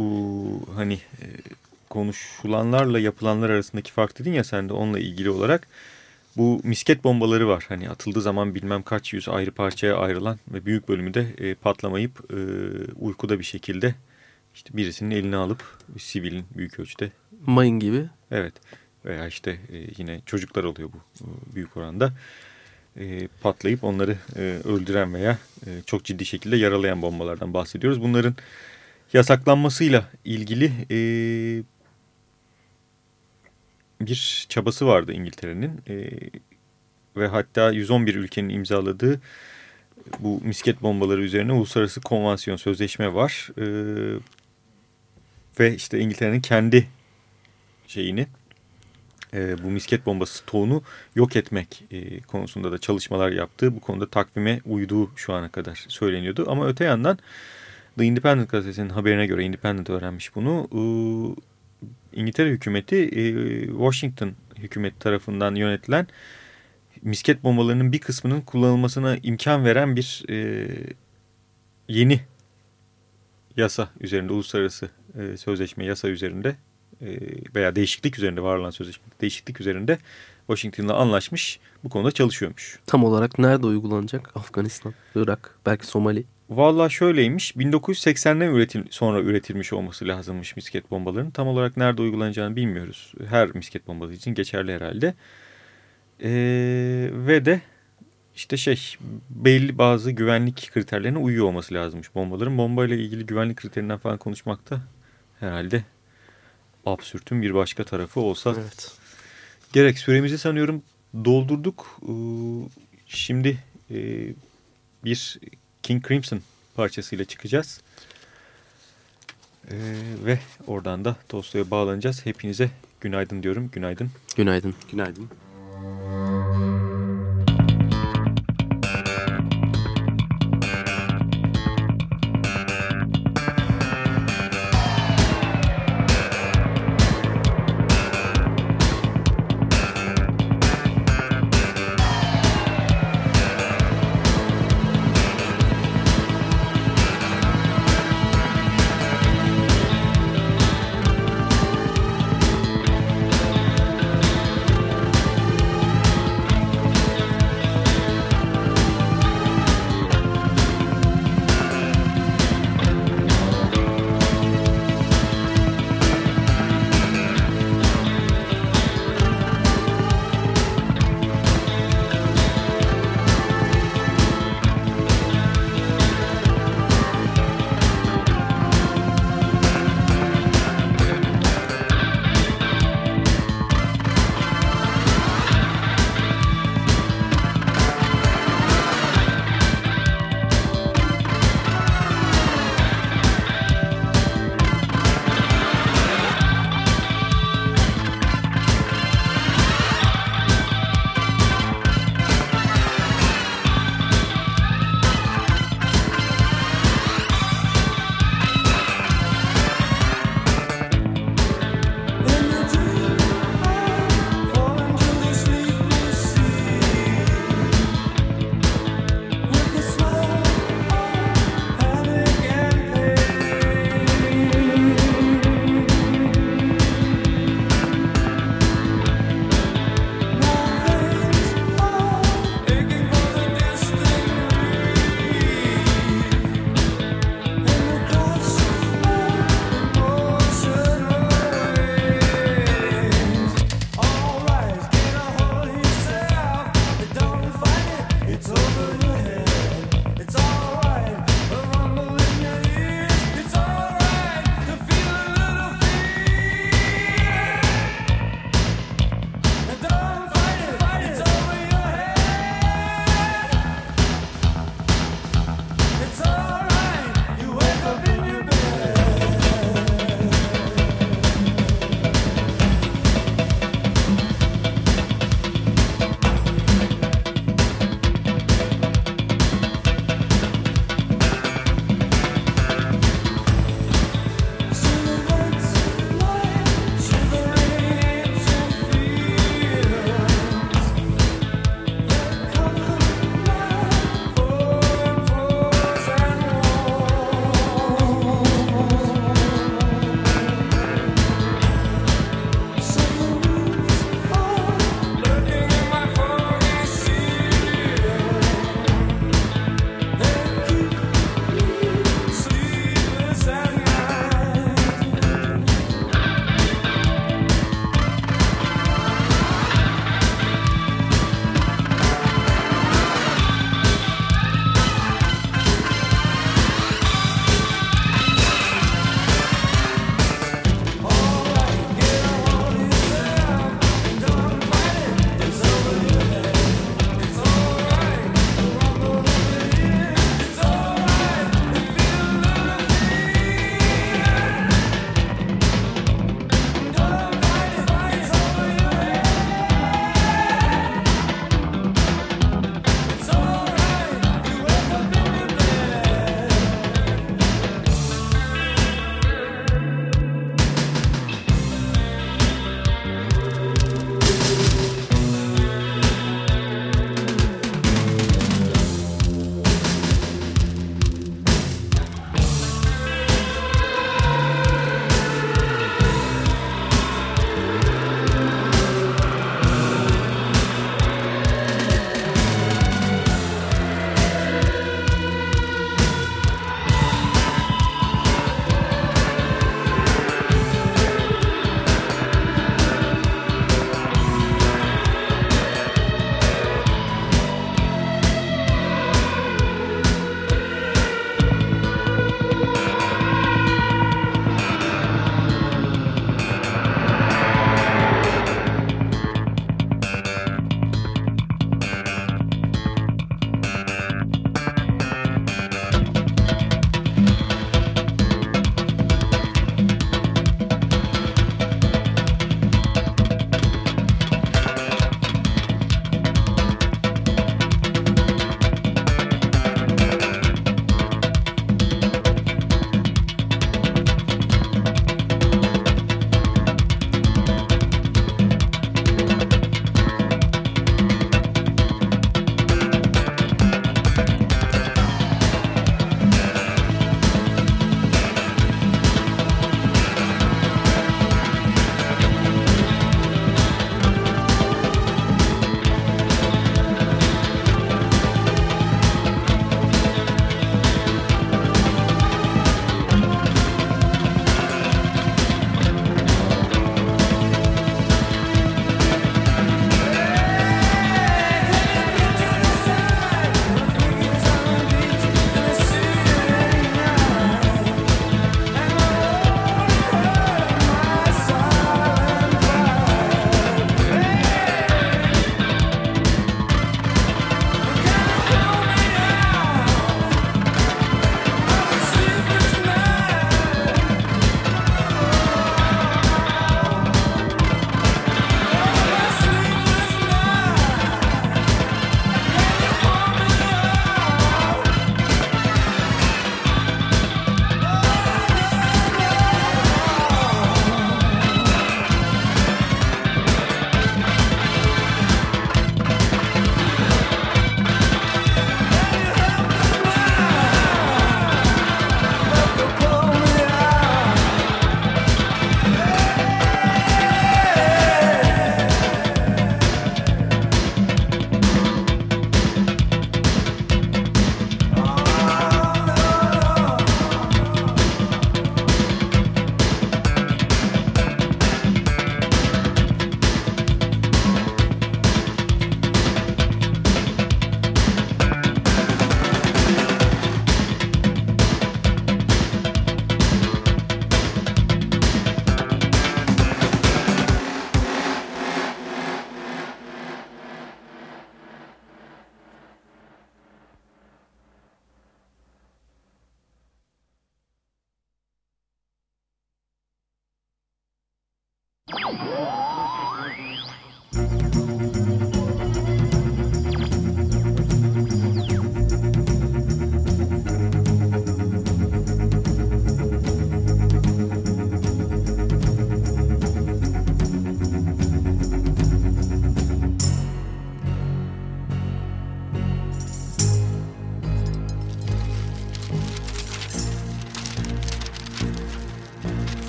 hani e, konuşulanlarla yapılanlar arasındaki fark dedin ya sen de onunla ilgili olarak. Bu misket bombaları var. Hani atıldığı zaman bilmem kaç yüz ayrı parçaya ayrılan ve büyük bölümü de e, patlamayıp e, uykuda bir şekilde işte birisinin eline alıp sivilin büyük ölçüde. Mayın gibi. Evet veya işte e, yine çocuklar oluyor bu e, büyük oranda. E, patlayıp onları e, öldüren veya e, çok ciddi şekilde yaralayan bombalardan bahsediyoruz. Bunların yasaklanmasıyla ilgili e, bir çabası vardı İngiltere'nin e, ve hatta 111 ülkenin imzaladığı bu misket bombaları üzerine uluslararası konvansiyon sözleşme var. E, ve işte İngiltere'nin kendi şeyini e, bu misket bombası stoğunu yok etmek e, konusunda da çalışmalar yaptığı bu konuda takvime uyduğu şu ana kadar söyleniyordu. Ama öte yandan The Independent gazetesinin haberine göre Independent öğrenmiş bunu. E, İngiltere hükümeti e, Washington hükümeti tarafından yönetilen misket bombalarının bir kısmının kullanılmasına imkan veren bir e, yeni yasa üzerinde uluslararası e, sözleşme yasa üzerinde veya değişiklik üzerinde var olan sözleşme değişiklik üzerinde Washington'la anlaşmış bu konuda çalışıyormuş. Tam olarak nerede uygulanacak? Afganistan, Irak, belki Somali. Valla şöyleymiş 1980'den üretil sonra üretilmiş olması lazımmış misket bombalarının. Tam olarak nerede uygulanacağını bilmiyoruz. Her misket bombası için geçerli herhalde. Ee, ve de işte şey belli bazı güvenlik kriterlerine uyuyor olması lazımmış bombaların. Bombayla ilgili güvenlik kriterinden falan konuşmakta herhalde absürtün bir başka tarafı olsa Evet. gerek. Süremizi sanıyorum doldurduk. Ee, Şimdi e, bir King Crimson parçasıyla çıkacağız. Ee, ve oradan da Tolstoy'a bağlanacağız. Hepinize günaydın diyorum. Günaydın. Günaydın. Günaydın. Thank